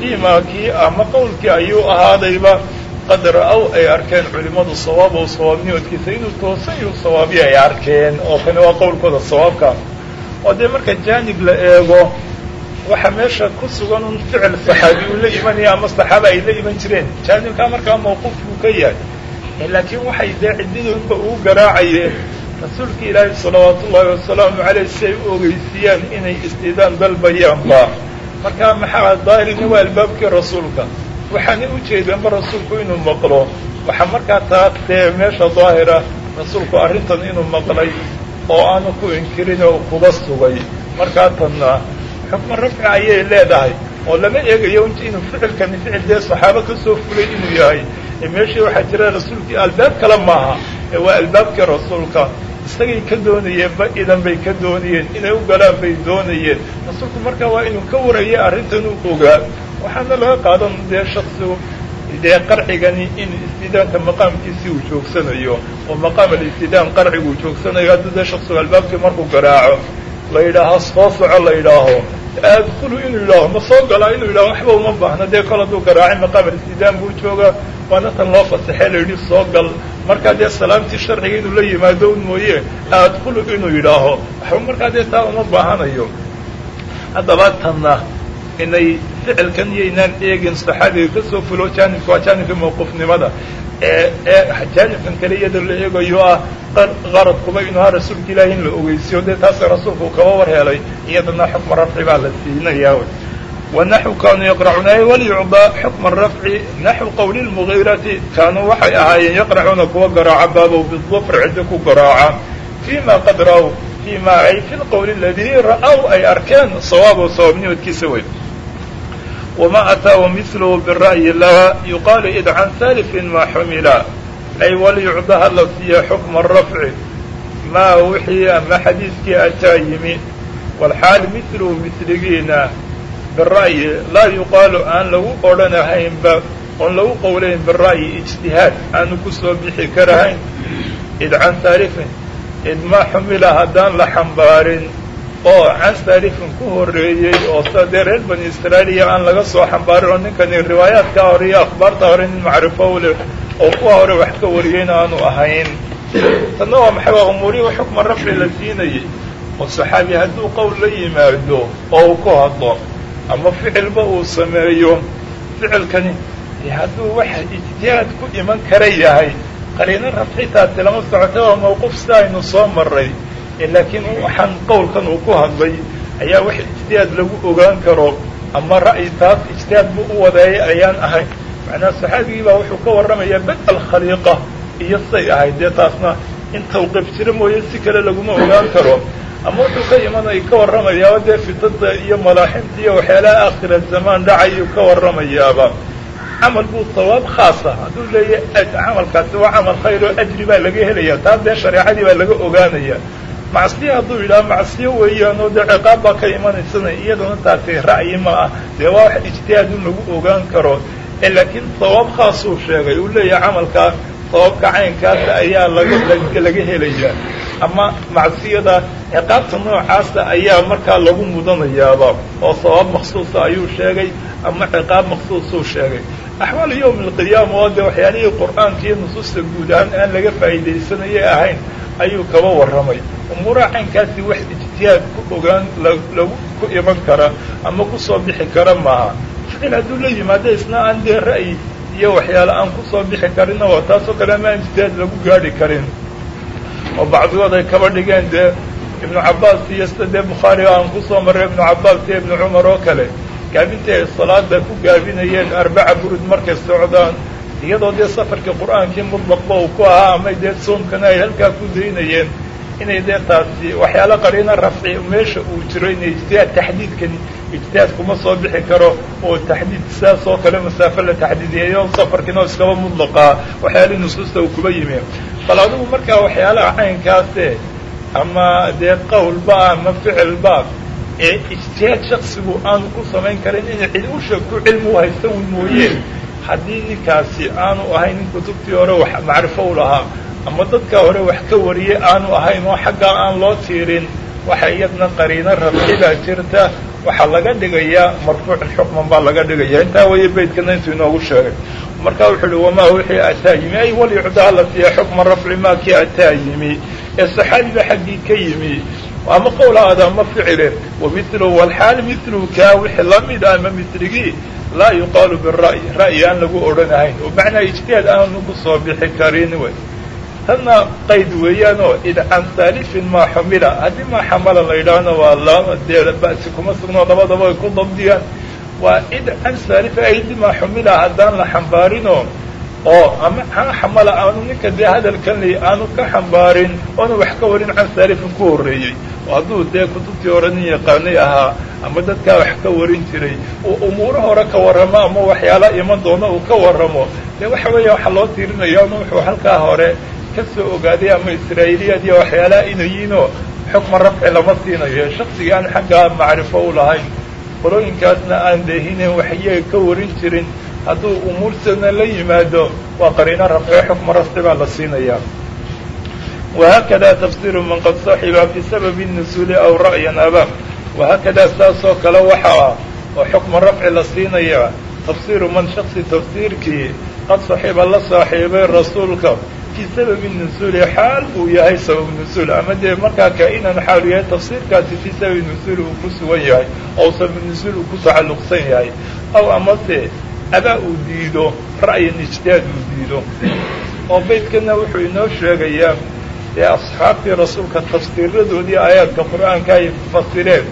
fiima kii ama qowlkii ayuu ahaadayba qadar aw ay arkeen culimadu sawaabow sawaabniyoodkiisa inuu toosan yahu sawaabiya ay arkeen oo kani waa qowlkooda sawaabka. Oo dee marka jaanib la eego waxa meesha ku sugan un ficil saxaabi uu la imanaya ama saxaaba ay la iman jireen. Jaanibkaa markaa mawquuf buu ka yahay. Laakiin waxay dee ciddidunba ugu garaacayeen. Rasuulka ilaahi salawaatu wasalaamu caleyh si ay u ogeysiiyaan inay istidaan dalbayaanba markaa maxaa daahirina waa albaabkii rasuulka waxaanay u jeedeenba rasuulku inuu maqlo? Waxaa markaa taas dee meesha daahira rasuulku arrintan inuu maqlay oo aanu ku inkirin oo kuga sugay. Markaa tanna xukmo rafci ayay leedahay. Oo lama eegayo inuu ficilkani ficil dee saxaabo ka soo fulay inuu yahay. Ee meeshii waxaa jira rasuulkii albaab kale maaha. Ee waa albaabkii rasuulka. Isagay ka doonayeenba idan bay ka doonayeen. Inay u galaan bay doonayeen. Rasuulku markaa waa inuu ka warayay arrintan u ogaa waxaana laga qaadan dee shaksigu dee qarcigani in istidaanka maqaamkiisii uu joogsanayo oo maqaam alistidaan qarcigu uu joogsanayo hadduu dee shaksigu albaabkii markuu garaaco la yidhaaho soo soco la yidhaaho adkulu inuu yidhaaho ma soo galaa inuu yidhaho waxba uma baahna dee kol hadduu garaacay maqaam alistidaan buu joogaa waana tan loo fasaxee la yidhi soo gal. Markaa dee salaamtii sharciga inuu la yimaado un mooye adkulu inuu yidhaaho waxba markaa dee taa uma baahanayo. Haddaba tanna inay ficilkan iyaynaan eegin saxaabiga ka fulo jaanibka waa jaanibka mawqufnimada. Ee jaanibkan kale iyada la eegayo ah qaradkuba inuu ha rasuulka ilaahi in la ogeysiyo dee taasa rasuulku kaba war helay iyadana xukma rafci baa la siinaya wanaxu kaanuu yaqracuuna waliyucdaa xukma rafci naxu qowli lmugiirati kaanuu waxay ahaayeen yaqracuuna kuwa garaaca baabow bidufr ciddi ku garaaca. Fima qad ra'w ay fi lqowli aladii ra'aw ay arkeen sawaabo sawaabnimadkiisa wey wma ataa wamilhu bira'yi la yuqaalu id can salifin ma xumila ay waliyucda ha la siiya xukma rafci maa wixii ama xadiiskii ataa yimi walxaal miluhu miligiina bira'yi laa yuqaalu aan lagu odhanahaynba oon lagu qowlayn bira'yi ijtihaad aanu ku soo bixi karahayn id can salifin id ma xumila haddaan la xambaarin oo can salifin ku horreeyey oo sa dee reer bani israailiya aan laga soo xambaarin oo ninkani riwaayaadkaa hore iyo akhbaarta hore nin macrifo u oo kuwa hore wax ka wariyeyna aanu ahayn. Tanna waa maxay? Umuurihi xukma rafci la siinayay oo saxaabi hadduu qowl la yimaado oo uu ku hadlo ama ficilba uu sameeyo ficilkani hadduu wax ijtihaad ku iman kara yahay qariino rafcitaasi lama socota waa mawquuf si aynu soo maray laakiin waxaan qowlkan uu ku hadlay ayaa wax ijtihaad lagu ogaan karo ama ra'yi taas ijtihaad buu u wadeeyay ayaan ahayn macnaa saxaabigii baa wuxuu ka warramayaa bad alkhaliiqa iyo say ahayd dee taasna in tawqiif jiro mooye si kale laguma ogaan karo. Ama wuxuu ka imanay ka warramayaaba dee fitada iyo malaaximta iyo waxyaalaha aakhira zamaan dhacayuu ka warramayaaba. Camal buu sawaab khaasa hadduu leeyahay camalkaasi waa camal khayr oo ajri baa laga helaya taas dee shareecadii baa laga ogaanaya macsiya hadduu yidhaha macsiyo weeyaan oo dee ciqaab baa ka imanaysana iyaduna taasi ra'yi ma ah. Dee waa wax ijtihaad lagu ogaan karo. Laakiin sawaab khaasuu sheegay uu leeyahay camalkaa sababka caynkaasa ayaa laga laga helaya ama macsiyada ciqaabta noocaasa ayaa markaa lagu mudanayaaba oo sabaab maksuusa ayuu sheegay ama ciqaab maksuusuu sheegay. Axwaal yowm alqiyaama oo dee waxyaalihii qur'aanka iyo nusuusta guud ahaan aan laga faa'iidaysanayay ahayn ayuu kaba warramay umuuraha caynkaasi wax ijtihaad ku ogaan lagu ku iman kara ama ku soo bixi kara maaha. Ficil hadduu la yimaado isna aan dee ra'yi iyo waxyaale aan ku soo bixi karinna waa taasoo kale ama aan ijtihaad lagu gaadhi karin. Oo bacdigood ay kaba dhigeen dee ibnu cabbaas iyo sida dee bukhaariga aan ku soo marray ibnu cabbaas iyo ibnu cumar oo kale. Gaabintii ay salaada ku gaabinayeen arbaca burud markay socdaan iyadoo dee safarkii qur'aankii mutlaqba uu ku ahaa ama dee soomkana ay halkaa ku daynayeen inay dee taasi waxyaalo qariino rafci meesha uu jiro inay ijtihaad taxdiidkani ijtihaad kuma soo bixi karo oo taxdiid sidaas oo kale masaafo la taxdiidiyeeyo safarkiina oo iskaba mutlaqaa waxyaalihii nusuusta uu kuba yimi. Bal adigu markaa waxyaalaha caynkaase ama dee qowlba ama ficilba ee ijtihaad shaksigu aanu ku samayn karin inay cid u sheegto cilmi u haysta un mooye. Haddii ninkaasi aanu ahayn nin kutubtii hore macrifo u lahaa ama dadka hore wax ka wariyey aanu ahayn oo xaggaa aan loo tiirin waxa iyadna qariino rafci baa jirta. Waxaa laga dhigayaa marfuucin xukman baa laga dhigaya intaa weeye beydkana intuu inoogu sheegay. Markaa wuxuu uhi wamaa wixii ataa yimi ay walyucda hala siiya xukma rafci maa kii ataa yimi ee saxaabiba xaggii ka yimi? Ama qowlaada ama ficile? Wamilu walxaal milu kaa wixii la mid ah ama miligii laa yuqaalu bira'yi ra'yi aan lagu odhanahayn oo macnaa ijtihaad aanu ku soo bixi karin wey tanna qayd weeyaanoo id can saalifin maa xumila haddii maa xamala la yidhaahna waa laba dee ba'si kuma sugnoo labadaba ay ku dabdiyaan waa id can saalifi aydi maa xumila haddaan la xambaarinoo oo ama ha xamala aanu ninka dee hadalkan aanu ka xambaarin oona wax ka warin can saalifin ku horreeyey oo hadduu dee kutubtii hore nin yaqaanay ahaa ama dadkaa wax ka warin jiray uu umuuro hore ka warramo ama waxyaala iman doono uu ka warramo dee waxa weeya waxaa loo tiirinaya n wuxuu halkaa hore ka soo ogaaday ama israa'iiliyaad iyo waxyaalaha inayiinoo xukma rafci lama siinayo. Shaksiga aan xaggaa macrifo u lahayn qolooyinkaasna aan deehinen waxyaga ka warin jirin hadduu umuursana la yimaado waa qariino rafce xukma rafci baa la siinayaa. Wahaakada tafsiru man qad saxiba bisababi nusuuli aw ra'yan aba. Wahaakadaa saasoo kale waxa ah oo xukma rafci la siinaya tafsiru man shaksi tafsiirkii qad saxiba la saaxiibay rasuulka fii sababi nusuuli xaal uu yahay sabab nusuul ama dee markaa kaa-inan xaalu yahay tafsiirkaasi fii sababi nusuul uu ku sugan yahay oo sabab nusuul uu ku tacalluqsan yahay. Aw amase abaa uu diido ra'yan ijtihaad uu diido. Oo beydkana wuxuu inoo sheegayaa dee asxaabtii rasuulka tafsiiradoodii aayaadka qur'aanka ay fasireen.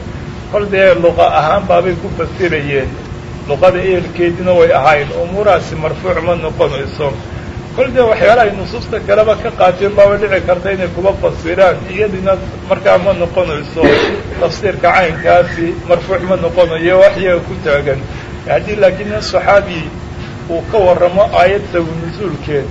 Kol dee luqa ahaan baabay ku fasirayeen luqada ehelkeediina way ahayn umuurahaasi marfuuc ma noqonayso. Kol dee waxyaalahay nusuusta kaleba ka qaateen baaba dhici karta inay kuba fasiraan. Iyadina markaa ma noqonayso. Tafsiirka caynkaasi marfuuc ma noqonayo waxyaga ku taagan. Haddii laakiin nin saxaabi uu ka warramo aayad sabu nusuulkeed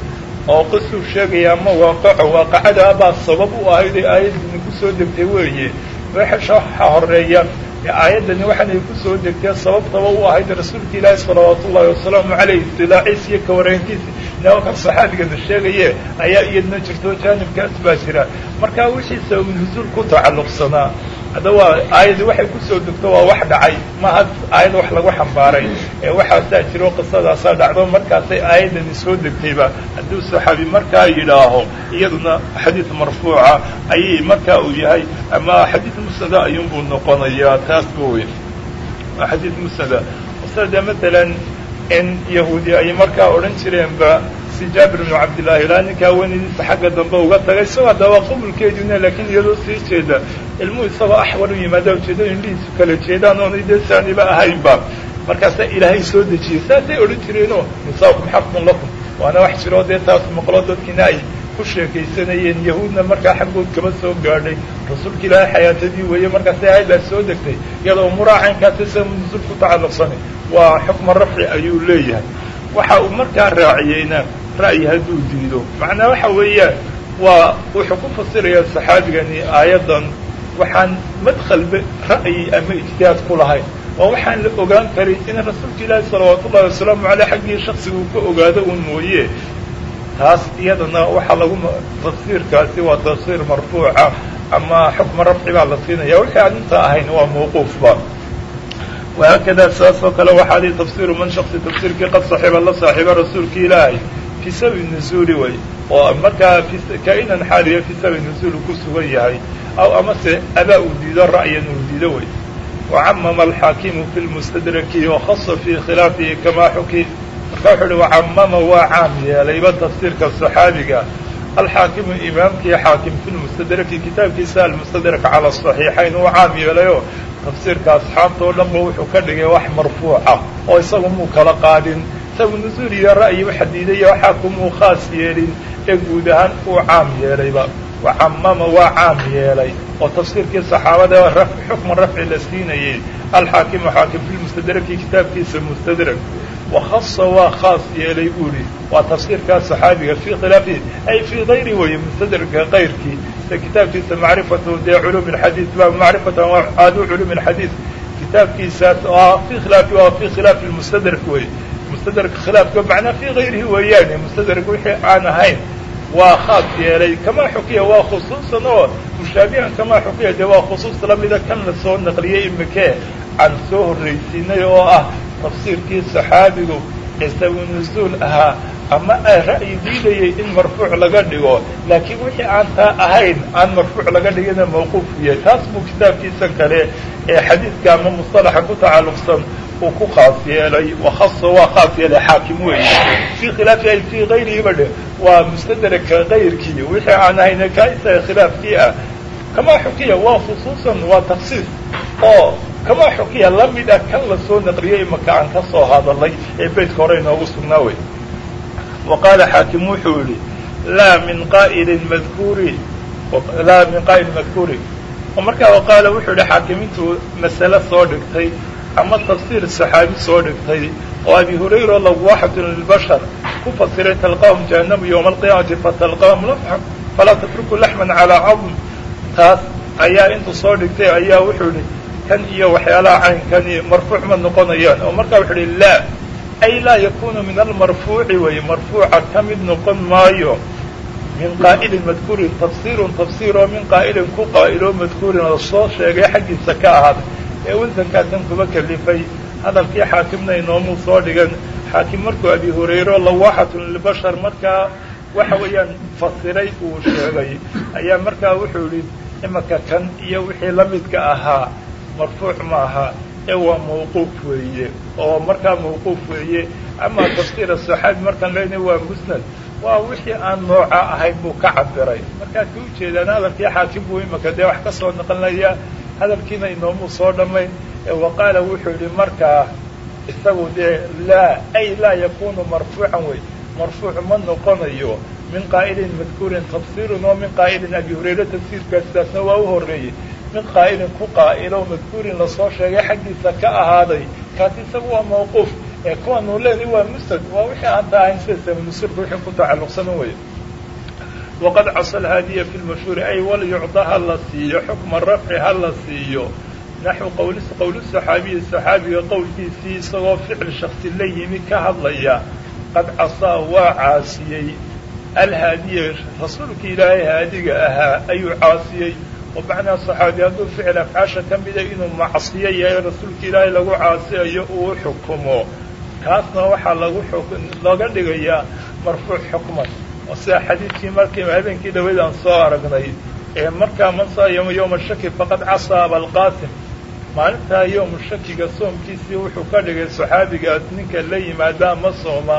oo qisuu sheegaya ama waaqaco waaqacada abaa sabab u ahayd ee aayaddani ku soo degtay weeye. Waxaa horreeya aayaddani waxaanay ku soo degtee sababtaba u ahayd rasuulka ilaahi salawaatu ullahi wasalaamu caleyh istilaaciis iyo kawareyntiisa nimankan saxaabigana sheegaye ayaa iyadna jirto jaanibkaas baa jira. Marka wixii sabab nusuul ku tacalluqsanaa hadda waa aayadi waxay ku soo degto waa wax dhacay. Maha aayad wax lagu xambaaray. Ee waxaasaa jiro qisadaasaa dhacdo markaasay aayaddani soo degtayba hadduu saxaabi markaa yidhaaho iyaduna xadiid marfuuca ayay markaa uu yahay. Ama xadiid musnada ayuunbuu noqonayaa taas waa xadiid musnada. Sida dee matalan in yahuudi ay markaa odhan jireenba si jaabir bnu cabdillahi ilaa ninkaa wenidiisa xagga dambe uga tagay isagoo haddaba qubulkeeduna laakiin iyadoo sii jeeda. Ilmuhu isagoo axwar u yimaada ujeedada indhihiisu kala jeedaan oonay dee saaniba ahaynba. Markaasaa ilaahay soo dejiyey saasay odhan jireenoo nisaakum xaqun lakum. Waana wax jiroo dee taas maqlo dadkiina ay ku sheekaysanayeen yahuudna markaa xaggood kaba soo gaadhay. Rasuulka ilaahay xayaatadii weeye markaasay aayaddaa soo degtay. Iyadoo muraacaynkaasi sa nusuul ku tacalluqsanay waa xukma rafci ayuu leeyahay. Waxa uu markaa raaciyeyna ra'yi hadduu diido. Macnaa waxa weeyaan waa wuxuu ku fasirayaa saxaabigani aayaddan waxaan madkhalba ra'yi ama ijtihaad ku lahayn oo waxaan la ogaan karin in rasuulka ilaahi salawaatu wasalaamu caleyh xaggii shaksiga uu ka ogaado un mooye. Taas iyadana waxaa lagu tafsiirkaasi waa tafsiir marfuuca ama xukma rafci baa la siinaya wixii aan inta ahayn waa mawquufba wahaakada saas oo kale waxaa li tafsiru man shaksi tafsiirkii qad saxiiba la saaxiiba rasuulka ilaahay fii sababi nusuuli way oo markaa kaa-inan xaaliya fii sababi nusuul ku sugan yahay aw amase abaa uu diido ra'yan uu diido way wacamama alxaakimu fi lmustadraki wakhasa fii khilaafihi kamaa xuki marka wuxuu uhi wacamama waa caam yeelayba tafsiirka saxaabiga alxaakimu imaamkii xaakim fi lmustadraki kitaabkiisa almustadrak cala saxiixayn uu caam yeelayo tafsiirka asxaabta oo dhan ba wuxuu ka dhigay wax marfuuca oo isagu muu kala qaadin isagu nusuul iyo ra'yi u xadiidaya waxaa kumuu khaas yeelin ee guud ahaan uu caam yeelayba. Wacamama waa caam yeelay oo tafsiirkii saxaabada xukman rafci la siinayay. Alxaakimu xaakim fi lmustadraki kitaabkiisa mustadrak. Wakhasa waa khaas yeelay ihi waa tafsiirkaa saxaabiga fii khilaafihi ay fii kayri weeye mustadraka kayrkii sida kitaabkiisa macrifatu dee culum alxadiid ba macrifatu aadu culum alxadiid kitaabkiisaas fii khilaafi waa fii khilaafi lmustadrak wey mustadraka khilaafka macnaa fii kayrihi weeyaane mustadrak wixii aan ahayn waa khaas yeelay kamaa xukiya waa khusuusan oo mushaabihan kamaa xukiya dee waa khusuus lamida kan la soo imikee aan soo horraysiinay oo ah tafsiirkii saxaabigu nusuul ahaa ama ra'yi diidayay in marfuuc laga dhigo laakiin wixii aan taa ahayn aan marfuuc laga dhigina mawquuf taas buu kitaabkiisa kale ee xadiidka ama musطalaxa ku tacalluqsan uu ku khaas yeelay wakhasa waa khaas yeelay xaakim weeye fii khilaafi ay fii kayrihiba dhe. Waa mustadraka kayrkii wixii aan ahayne kaa isaga khilaafkii ah. Kamaa xukiya waa khusuusan waa taksiis oo kamaa xukiya la mid ah kan la soo naqliyey imaka aan ka soo hadalay ee beytka hore inoogu sugnaa wey wa qaala xaakim wuxuu yihi laa min qaa'ilin madkuuri. Laa min qaa'ilin madkuuri. Markaa waqaala wuxuu yihi xaakimiintuu masale soo dhigtay ama tafsiir saxaabi soo dhigtay oo abi hurayra lawaaxatun lilbashar ku fasiray talqaahum jahannamu yowma alqiyaamati fatalqaahum lafxan falaa tatruku laxman calaa cadm taas ayaa intuu soo dhigtay ayaa wuxuu yihi kan iyo waxyaalaha caynkani marfuuc ma noqonayaan. Oo markaa wuxuu yihi laa ay laa yakunu min almarfuuci wey marfuuca ka mid noqon maayo. Min qaa'ilin madkuurin tafsiirun tafsiir oo min qaa'ilin ku qaa'iloo madkuurin oo soo sheegay xaggiisa ka ahaaday ee wasankaasan kuba kalifay. Hadalkii xaakimna inoomuu soo dhigan. Xaakim markuu abi hurayro lawaaxatun lilbashar markaa waxa weeyaan fasiray uu sheegay. Ayaa markaa wuxuu yihi imaka kan iyo wixii la midka ahaa marfuuc maaha ee waa mawquuf weeye. Oo markaa mawquuf weeye. Amaa tafsiira saxaabi markaan leenahay waa musnad. Waa wixii aan nooca ahayn buu ka cabiray markaa ka ujeedaan hadalkii xaakim buu imaka dee wax ka soo naqlinaya hadalkiina inoomuu soo dhammayn ee waqaala wuxuu yihi markaa isagu dee laa ay laa yakunu marfuucan wey. Marfuuc ma noqonayo min qaa'ilin madkuurin tafsiirun oo min qaa'ilin abi hurayra tafsiirkaasidaasna waa u horreeyey. Min qaa'ilin ku qaa'ilo madkuurin la soo sheegay xaggiisa ka ahaaday. Kaasi isagu waa mawquuf ee kuwanu leeni waa musnad waa wixii aan tahayn sida samanusurka wixii ku tacalluqsana wey waqad casa alhaadiya fi lmashhuuri ay walyucda ha la siiyo xukma rafci ha la siiyo naxwu qowli saxaabiyi saxaabiga qowlkiisii isagoo ficil shaksi la yimi ka hadlaya qad casaa waa caasiyey alhaadiya rasuulkii ilaahay haadiga ahaa ayuu caasiyey oo macnaa saxaabi hadduu ficil afcaasha ka mida inuu macsiyo yahay rasuulka ilaahay lagu caasiyayo uu xukumo kaasna waxaa lagu looga dhigayaa marfuuc xukman sida xadiidkii markii habeenkii dhaweyd aan soo aragnay ee markaa man saayama yowma shaki faqad casaa abalqaasim maalintaa yowmu shakiga soomkiisii wuxuu ka dhigay saxaabigaas ninka la yimaada ama sooma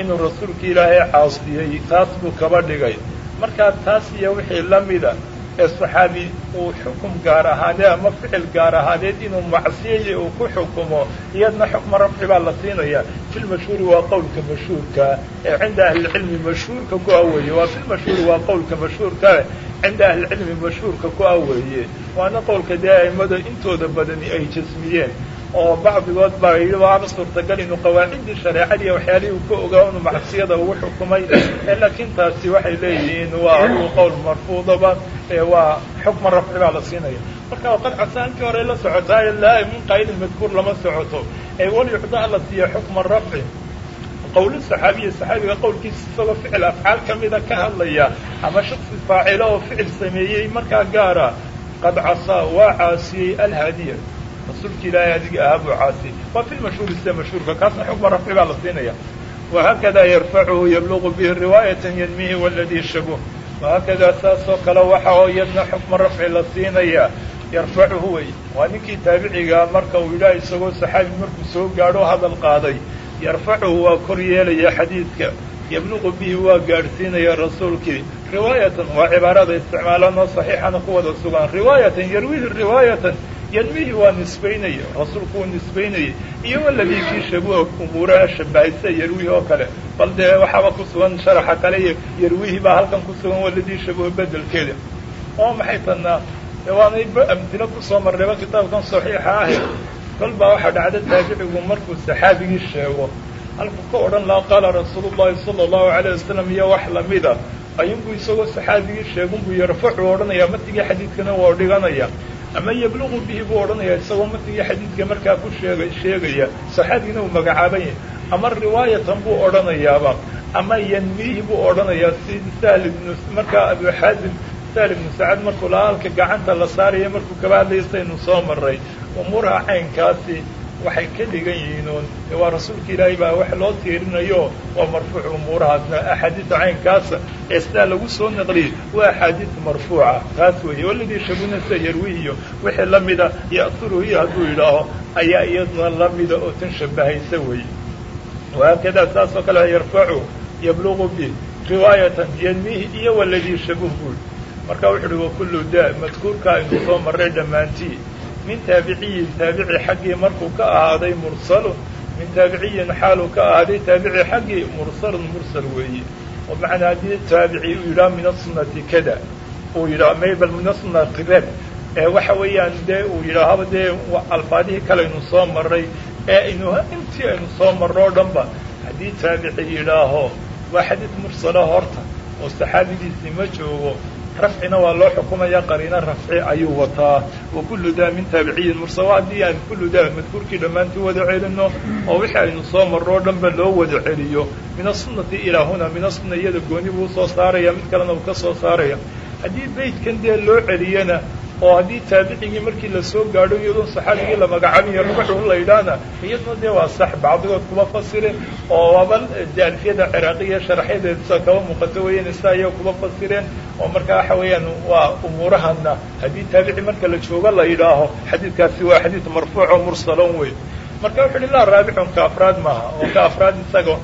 inuu rasuulka ilaahay caasiyey taas buu kaba dhigay. Markaa taas iyo wixii la mida ee saxaabi uu xukum gaar ahaaneed ama ficil gaar ahaaneed inuu macsiyaya uu ku xukumo iyadna xukma rafci baa la siinaya. Filmashhuuri waa qowlka mashhuurka ee cinda ahlilcilmi mashhuurka ku aweeye. Waa filmashhuuri waa qowlka mashhuurka cinda ahlilcilmi mashhuurka ku aweeye. Waana qowlka dee aimada intooda badani ay jasmiyeen oo bacdigood baa yidhi waana suurtagal inuu qawaaciddii shareecadii waxyaalihii uu ka inuu macsiyada ugu xukumay. Laakiin taasi waxay leeyihiin waa adigu qowl marfuudaba waa xukma rafci baa la siinaya. Marka waqad casa halkii hore la socotaa laa min madkuur lama socoto. Ee walyucda la siiya xukma rafci. Qowli saxaabiya saxaabiga qowlkiisa isagoo ficil afcaal ka mida ka hadlaya ama shaksi faacilo oo ficil sameeyey markaa gaara qad casaa waa caasiyey alhaadiya rasuulka ilaahay adiga ahaa buu caasiyey waa fi lmashhuuri sida mashhuurka kaasna xukma rafci baa la siinaya. Wahakada yarfacuhu yabluqu bihi riwaayatan yanmihi waladii shabuh wahakadaa saasoo kale waxa oo iyadna xukma rafci la siinaya. Yarfacuhu wey. Waa ninkii taabicigaa marka uu yidhaah isagoo saxaabi markuu soo gaadho hadal qaaday. Yarfacuhu waa kor yeelaya xadiidka. Yabluqu bihi waa gaadhsiinaya rasuulkii. Riwaayatan waa cibaarada isticmaalanoo saxiixana ku wada sugan. Riwaayatan yarwihi riwaayatan yanmihi waa nisbaynaya rasuulku wuu nisbaynayay iyo waladii kii shabuha umuuraha shabahaysa yarwihi oo kale bal dee waxaaba ku sugan sharaxa kale iyo yarwihi baa halkan ku sugan waladii shabuha bedelkeeda oo maxay tanaa waanay amtilo ku soo marnayba kitaabkan saxiixa ahe kol waxaa dhacda taabicigu markuu saxaabigii sheego halku ka odhan laha qaala rasuulu llahi sala allahu alayh wasalam iyo wax lamida ayunbuu isagoo saxaabigii sheegunbuu yarfacu odhanaya matigii xadiidkana waa dhiganaya ama yabluqu bihi buu odhanaya isagoo matigii xadiidka markaa ku sheega sheegaya saxaabigina uu magacaaban yahay ama riwaayatan buu odhanayaaba ama yanmiihi buu odhanayaa. Si sahl ibnu markaa abu xaazim sahl ibnu sacad markuu laaalka gacanta la saaraya markuu kaba hadlayay saynu soo maray umuuraha caynkaasi waxay ka dhigan yihiin uun waa rasuulka ilaahay baa wax loo tiirinayo waa marfuuc umuurahaasna axaadiida caynkaasa ee sidaa lagu soo naqliyey waa axaadiid marfuuca. Taas weeye waladii shabuna sida yarwihiyo wixii la mida ya'turu iyo hadduu yidhaaho ayaa iyaduna la mida oo tan shabahaysa weeye. Wahaakadaa saas oo kale yarfacu yabluqu bi riwaayatan yanmihi iyo waladii shabuh buul marka wuxu uhi wakullu daa madkuurka aynu soo marray dhammaantii min taabiciyin taabici xaggii markuu ka ahaaday mursalun min taabiciyin xaaluu ka ahaaday taabici xaggii mursalun mursal weeye oo macnaa haddii taabici uu yidhaha min asunati kada uu yidhaha maybal min asunati red ee waxa weeyaan dee uu yidhaahaba dee alfaadihii kale aynu soo marray ee aynu intii aynu soo marro o dhan ba haddii taabici yidhaaho waa xadiid mursala horta oo saxaabigiisii ma joogo rafcina waa loo xukumaya qariino rafci ayuu wataa. Wa kullu daa min taabiciyin mursal haddii aan kullu daa madkuurkii dhammaantii wada celino oo wixii aynu soo marro o dhan ba loo wada celiyo. Min asunati ilaa huna min asunna iyada gooni buu u soo saaraya mid kalena uu ka soo saaraya. Haddii beydkan dee loo celiyana oo haddii taabicigii markii la soo gaadho iyadoon saxaabigii la magacaabiyo rubuxu la yidhaahna iyaduna dee waa sax bacdigood kuma fasireen oo waaba de alfiyada ciraaqiya sharaxyadeed sida kaba muuqato weeyaan isaa iyaga kuma fasireen oo marka waxa weeyaan waa umuurahana haddii taabici marka la joogo la yidhaaho xadiidkaasi waa xadiid marfuuco mursalon wey marka wuxu uhi laa raabicun ka afraad maaha oo ka afraad isaga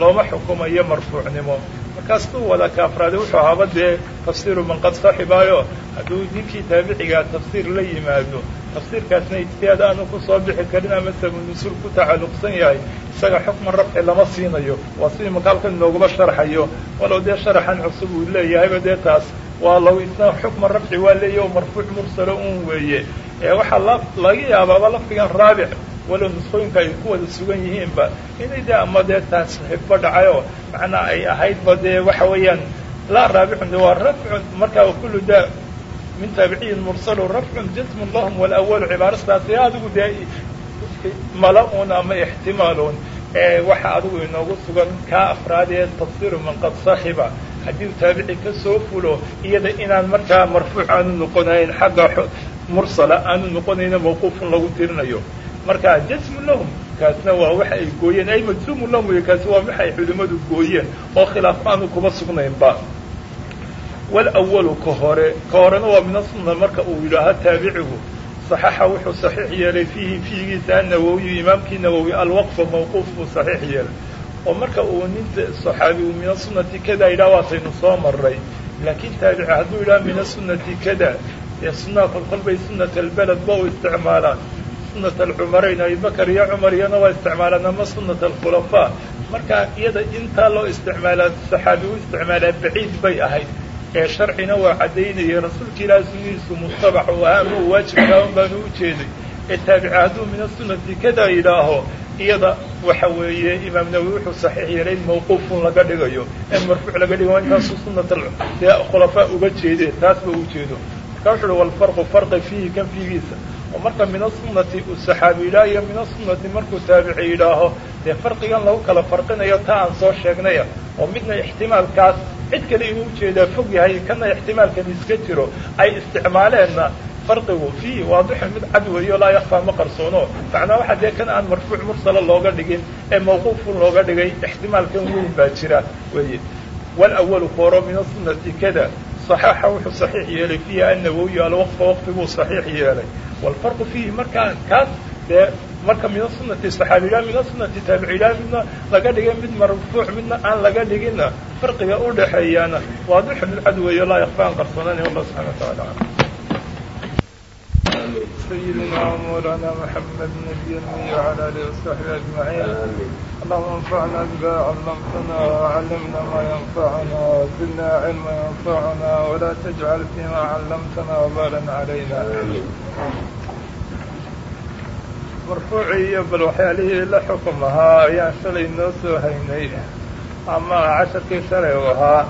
looma xukumayo marfuucnimo markaas tuu wada ka afraade wuxuu ahaaba dee tafsiiru man qad saxibaayo hadduu ninkii taabiciga tafsiir la yimaado. Tafsiirkaasna ijtihaad aanu ku soo bixi karin ama sabunusul ku tacalluqsan yahay. Isaga xukman rafci lama siinayo. Waa sidii makaalkan inooguma sharxayo. Walow dee sharaxan cusub uu leeyahayba dee taas. Waa law isna xukman rafci waa leeyahy oo marfuuc mursalo un weeye. Ee waxaa la laga yaabaaba lafdigan raabic walow nusqooyinka ay ku wada sugan yihiinba inay ama dee taas xigba dhacayoo macnaa ay ahaydba dee waxa weeyaan laa raabicun de waa rafcun markaa kullu daa min taabiciyin mursalu rafcun jasmun lahum walawalu cibaaradaasi adigu dee mala-un ama ixtimaalun waxa adigu inoogu sugan kaa afraad ee tafsiru man qad saxiba haddii taabici ka soo fulo iyada inaan markaa marfuuc aanu noqonayn xagga mursala aanu noqonayno mawquufun lagu tirinayo marka jasmu lahum kaasna waa waxa ay gooyeen ay majzuumu lahum wey kaasi waa waxa ay culimmadu gooyeen oo khilaaf aanu kuma sugnaynba. Walawalu ka hore ka horena waa min asunna marka uu yidhaaho taabicigu saxaxa wuxuu saxiix yeelay fiihi fiigiisa annawowiyu imaamkii nawowi alwaqfa mawquuf buu saxiix yeelay. Oo marka uu ninta saxaabigu min asunati kada yidhaha waataynu soo marray. Laakiin taabici hadduu yidhaha min asunati kada dee sunnaha kolkol bay sunat albaled ba u isticmaalaan sunat alcumarayn abibakar iyo cumar iyana waa isticmaalaan ama sunat alkhulafaa. Marka iyada intaa loo isticmaalaa saxaabi u isticmaalaa baciid bay ahayd. Ee sharcina waa caddaynayay rasuulka ilaahi sunnihiisu mutabac u ahaa ama u waajibkaa un baanu u jeeday. Ee taabici hadduu min asunati kada yidhaaho iyada waxa weeye imaam nawowi wuxuu saxiix yeelay in mawquufun laga dhigayo. In marfuuc laga dhigayo intaasu sunat khulafaa uga jeedeen taasba u jeedo. Marka wuxu uhi walfarqu farqi fiihi kan fiigiisa oo marka min asunati uu saxaabi yidhaahiyo min asunati markuu taabici yidhaaho dee farqigan lagu kala farqinayo ta aan soo sheegnaya oo midna ixtimaalkaas cid kale inuu u jeedaa fog yahay kana ixtimaalkan iska jiro ay isticmaaleenna farqigu fiihi waadixu mid cad weeyo laa yakfaa ma qarsoono macnaa waxaa dee kan aan marfuuc mursala looga dhigin ee mawquufun looga dhigay ixtimaalkan weyn baa jira weeye. Walawalu kooro min asunati kada صaxaaxa wuxuu saxiix yeelay fiihi annawowiyu alwaqfa waqfiguu saxiix yeelay wاlfarqu fiihi markaa kaas dee marka min asunati صaxaabigaa min asunati taabicigaa midna laga dhigay mid marfuuc midna aan laga dhigina farqiga u dhaxeeyaana waadixu mid cad weeyo laa yakfa an qarsoonani wallah subxana wa taala سيدنا ومولانا محمد نبي النبي وعلى اله وصحبه اجمعين اللهم انفعنا بما علمتنا وعلمنا ما ينفعنا وزدنا علما ينفعنا ولا تجعل فيما علمتنا وبالا علينا marfuucii iyo bal waxyaalihii la xukum ahaa ayaan shalay noo soo haynay ama casharkii shalay u ahaa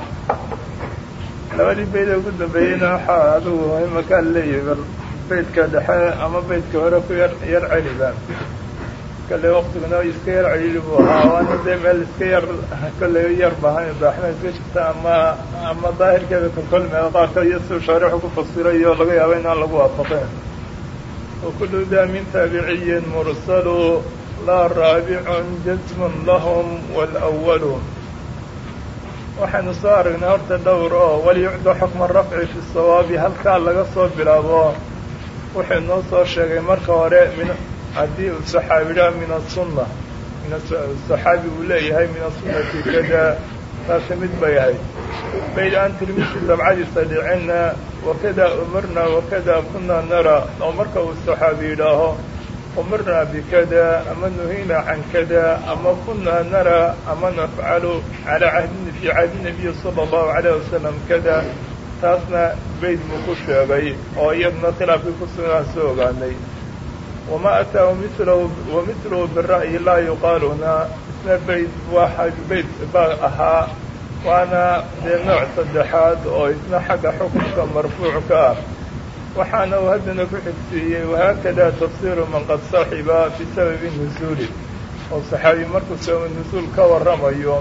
labadii bayd ee ugu dambeeyeyna waxaa adigu imakaa leeyahay bal beydka dhexe ama beydka hore ku yar yar celiba kale waktiguna iska yar celili buu ahaa waana dee meel iska yar kolley yar baahan baaxna iska jirta ama ama daahirkeeda kolkol meel qaarka iyo siu shaarixu ku fasirayo laga yaaba inaan lagu waafaqeen. Wa daa min taabiciyin mursalu laa raabicun jasmun lahum walawalu waxaynu soo aragnay horta dhowr oo walyucda xukma rafci fi sawaabi halkaa laga soo bilaabo wuxuu noo soo sheegay marka hore haddii saxaabidhaa min asunna saxaabi uu leeyahay min asunnati kada taasi mid bay ahayd. Bayd aan tirmisi dabcadiisa dhicinna wakada umirna wakada kunna nara. Oo marka uu saxaabi yidhaaho umirna bikada ama nuhina can kada ama kunna nara ama nafcalu calaa cahdi fi cahdi nabiyi sala allahu calayh wasalam kada taasna bayd buu ku sheegay oo iyadna khilaafkii ku sugnaa soo ogaanay wamaa ataahu milahu wa milahu bira'yi laa yuqaaluna isna bayd waa bayd baa ahaa waana dee nooc saddexaad oo isna xagga xukunka marfuucka ah waxaana uu haddana ku xigsiiyey wahaakada tafsiiru man qad saxiba bisababi nusuuli oo saxaabi markuu sababa nusuul ka warramayo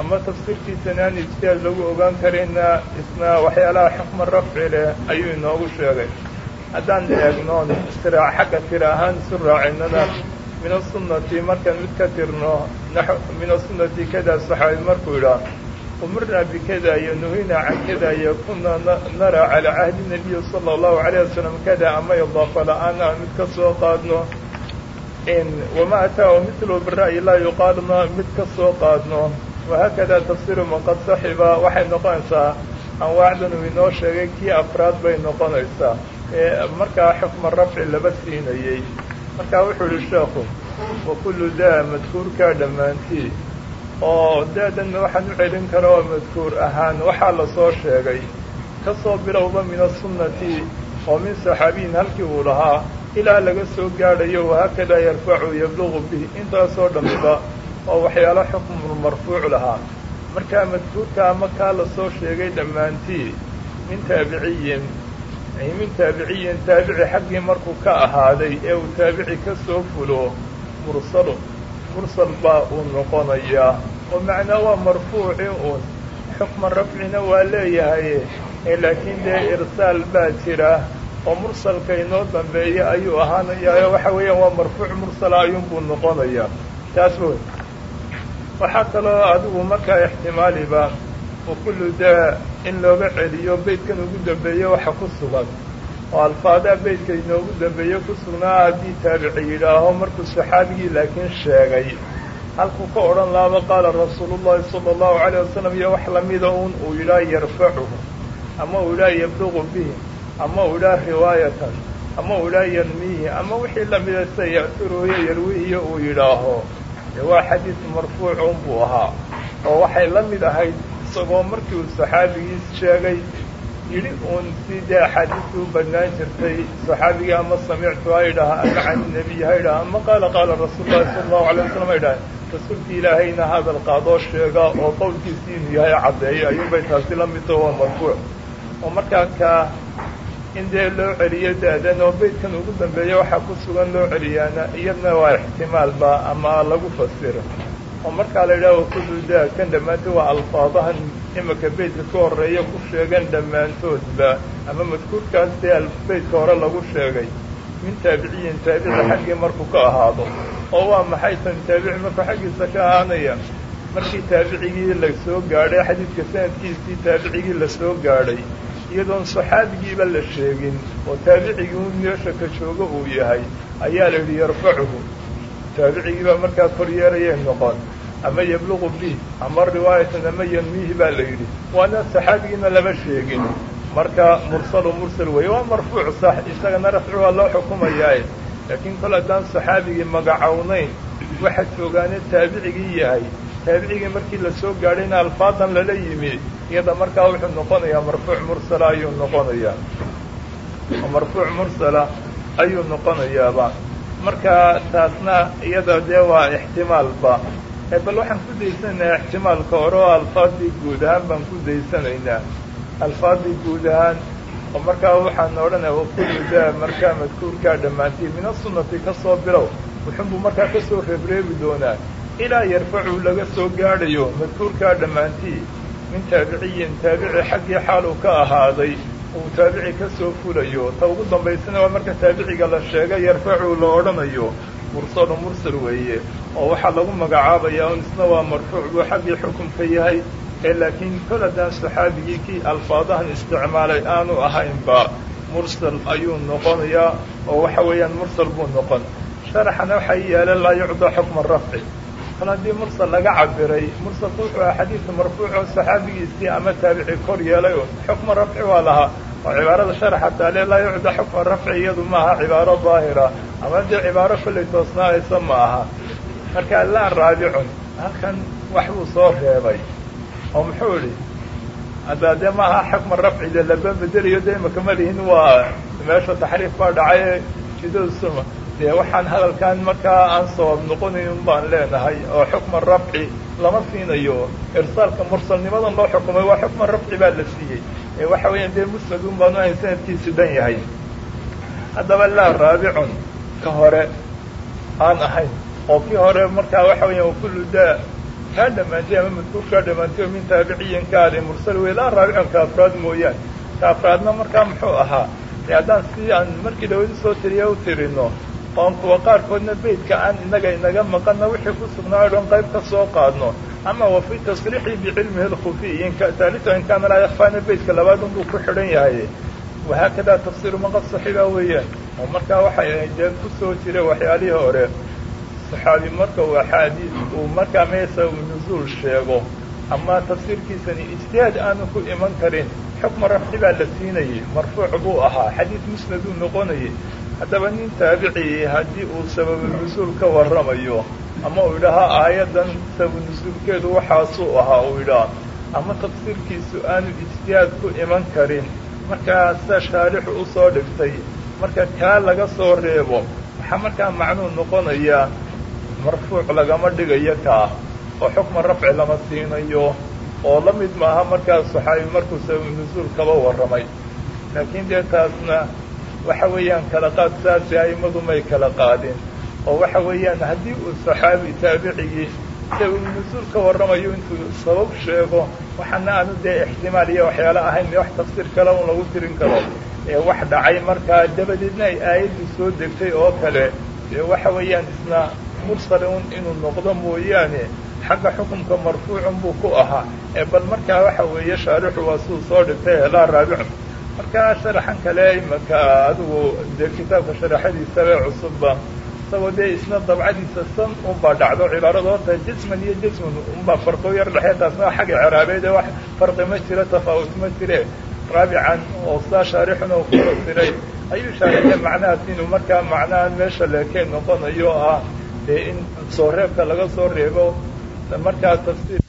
ama tafsiirkiisana aan ijtihaad lagu ogaan karina isna waxyaalaha xukma rafci leh ayuu inoogu sheegay. Haddaan eegno istiraac xagga tira ahaan isu raacinana min asunnati markaan mid ka tirno min asunnati kada saxaabi markuu idhaa umirna bikada iyo nuhina can kada iyo kuna nara calaa cahdi nabiyi sala allahu calayh wasalam kada ama idaafa la'aan aan mid ka soo qaadno wamaa ataahu milu bira'yi laa yuqaaluna mid ka soo qaadno wahaakada tafsiiru man qad saxiba waxay noqonaysaa anwaacdan uu inoo sheegay kii afraad bay noqonaysaa ee markaa xukma rafci laba siinayey markaa wuxuu yihi sheekhu wa kullu madkuurkaa dhammaantii oo daadanna waxaan u celin kara oo madkuur ahaan waxaa la soo sheegay ka soo bilowba min asunnati oo min saxaabiyin halkii uu lahaa ilaa laga soo gaadhayo wahaakadaa yarfacu yabluqu bih intaasoo dhammiba oo waxyaalo xukmu marfuuc lahaa. Markaa madkuurka ama kaa la soo sheegay dhammaantii min taabiciyin min taabiciyin taabici xaggii markuu ka ahaaday ee uu taabici ka soo fulo mursalu mursal baa uu noqonayaa. Oo macnaa waa marfuuci uun xukma rafcina waa leeyahay laakiin dee irsaal baa jira. Oo mursalka inoo dambeeya ayuu ahaanayaa. Waxa weeyaan waa marfuuc mursala ayuunbuu noqonayaa. Taas wey waxaa kaloo adigu markaa ixtimaaliba wa kullu daa in looga celiyo beydkan ugu dambeeye waxa ku sugan. Oo alfaadaa beydka inoogu dambeeye ku sugnaa haddii taabici yidhaaho markuu saxaabigii laakiin sheegay. Halkuu ka odhan laaba qaala rasuulullahi sala allahu calayh wasalam iyo wax lamida un uu yidhaah yarfacuhu ama uu yidhaah yabluqu bihi ama uu yidhaah riwaayatan ama uu yidhaah yanmiihi ama wixii lamida sida ya'turuyo yarwihiyo uu yidhaaho dee waa xadiis marfuucun buu ahaa. Oo waxay la mid ahayd isagoo markii uu saxaabigiis sheegay yidhi uun si dee axaadiistii u jirtay? Saxaabigii ama samictu ha yidhaha ama nebiy ha yidhaha ama qaala qaala rasuulu llahi sala allahu alay wasalam ha yidhaha rasuulkii ilaahayna hadal qaadoo sheega oo qowlkiisii inuu yahay caddeeyo ayuunbay taasi la midto waa marfuuc. Oo markaa kaa in dee loo celiyo da'dan oo beydkan ugu dambeeya waxaa ku sugan loo celiyaana iyadna waa ixtimaalba ama lagu fasiro. oo markaa la yidhaha wakullu daa kan dhammaantood waa alfaadahan imika beydka ka horreeya ku sheegan dhammaantoodba ama madkuurkaas dee hore lagu sheegay. min taabiciyin taabici xaggii markuu ka ahaado. oo waa maxay tan? Taabici markuu xaggiisa ka ahaanaya. markii taabicigii la soo gaadhay xadiidka sanadkiisii taabicigii la soo gaadhay iyadoon saxaabigiiba la sheegin oo taabicigii un meesha ka joogo uu yahay ayaa la yidhi yarfacuhu. Taabicigiibaa markaa koryeerayay noqon. Ama yabluqu bih ama riwaayatan ama yanmiihi baa la yidhi. Waana saxaabigiina lama sheegin. Marka mursalu mursal weeye waa marfuuc sax isagana rafci waa loo xukumayaaye laakiin kol haddaan saxaabigii magacownayn waxa joogaane taabicigii yahay. Taabicigii markii la soo gaadhayna alfaadan lala yimi iyada markaa wuxuu noqonayaa marfuuc mursala ayuu noqonayaa. Marfuuc mursala ayuu noqonayaaba. Marka taasna iyada dee waa ixtimaalba bal waxaan ku daysanaynaa ixtimaalka hore alfaadii guud ahaan baan ku daysanaynaa. Alfaadii guud ahaan oo markaa waxaan odhanaya wakullu daa markaa madkuurkaa dhammaantii min asunnati ka bilow. Wuxunbuu markaa ka soo reebreebi doonaa. Ilaa yarfacu laga soo gaadhayo madkuurkaa dhammaantii min taabiciyin taabici xaggii xaal uu ka ahaaday uu taabici ka soo fulayo. Ta ugu dambaysana waa marka taabiciga la sheegay yarfacu la odhanayo. Mursalu mursal weeye. Oo waxaa lagu magacaabayaa un isna waa marfuuc buu xaggii xukumka yahay. Ee laakiin kol haddaan saxaabigii kii alfaadahan isticmaalay aanu ahaynba mursal ayuu noqonayaa. Oo waxa weeyaan mursal buu noqon. Sharaxana waxaa yeelan laa yucdaa xukma rafci kol haddii mursal laga cabiray mursalku wuxuu aha xadiidka marfuuc oo saxaabigiisii ama taabici kor yeelay oo xukma rafci waa lahaa. Oo cibaarada sharaxa taale laa yucdaa xukma rafci iyadu maaha cibaaro daahira. Ama dee cibaaro kollay toosnaanaysa ma aha. Marka laa raabicun halkan wax buu soo reebay. Oo muxuu idhi haddaa dee maaha xukma rafci de laba bedelayo de imaka ma lihin waa meesha taxriif baa dhacay jidadusuma dee waxaan hadalkan markaa aan sabab noqonayn baan leenahay oo xukma rafci lama siinayo. Irsaalka mursalnimadan loo xukumay waa xukma rafci baa la siiyey. Waxa weeyaan dee musnadun baanu ahayn sanadkiisu dhan yahay. Haddaba laa raabicun ka hore aan ahayn oo kii hore markaa waxa weeyaan wakullu daa. Kaa dhammaantay ama madkuur kaa dhammaantay oo min taabiciyin kaade mursal wey laa raabicun ka afraad mooyaan ka afraadna markaa muxuu ahaa. Dee haddaan si aan markii dhawadi soo tiriya u tirino oon kuwa qaarkoodna beydka aan inaga inaga maqanna wixii ku sugnaa o qayb ka soo qaadno. Ama wa fii tasriixi bicilmihi in kaana laa yakfaana beydka labaad unbuu ku xidhan yahay. Wahaakadaa tafsiiru maqad saxiiba weeyaan oo markaa waxay dee ku soo jira waxyaalihii hore. Saxaabi marka uu axaadiis uu markaa meesa uu nuzuul sheego. Ama tafsiirkiisani ijtihaad aanu ku iman karin. Xukma rafci baa la siinayay marfuuc buu ahaa. Xadiid musnaduu noqonayay haddaba nin taabicii haddii uu sababu nusuul ka warramayo ama uu idhaha aayaddan sababu nusuulkeedu waxaasuu ahaa uu idhaha ama tafsiirkiisu aanu ijtihaad ku iman karin markaa sida shaarixu u soo dhigtay marka kaa laga soo reebo waxaa markaa macnuu noqonayaa marfuuc lagama dhigayo kaa oo xukma rafci lama siinayo oo la mid maaha markaa saxaabi markuu sababu nusuul kaba warramay. Laakiin dee taasna waxa weeyaan kala qaad saasi aimadu may kala qaadin. Oo waxa weeyaan haddii uu saxaabi taabicigii sababu nusuul ka warramayo intuu sabab sheego waxaana aanu dee ixtimaal iyo waxyaalo ahayn wax tafsiir kale un lagu tirin karo. Ee wax dhacay markaa dabadeedna ay aayaddu soo degtay oo kale. Dee waxa weeyaan isna mursal un inuu noqdo mooyaane xagga xukunka marfuucun buu ku ahaa. Ee bal markaa waxa weeye shaarixu waa siduu soo dhigtay helaa raabicun markaa sharaxan kale imanka adigu dee kitaabka sharaxadiisaba cusubba isagoo dee isna dabcadiisa san unbaa dhacdo cibaarada jisman iyo jisman unbaa farqo yar dhexee taasna xagga ceraabeed ee wax farqi ma jiro tafaawut ma jire. Raabican oo sidaa shaarixuna uu ku fasiray ayuu shaarixay macnahaas inuu markaa macnahan meesha leekeen noqonayo ah dee in soo reebka laga soo reebo markaa tafsiir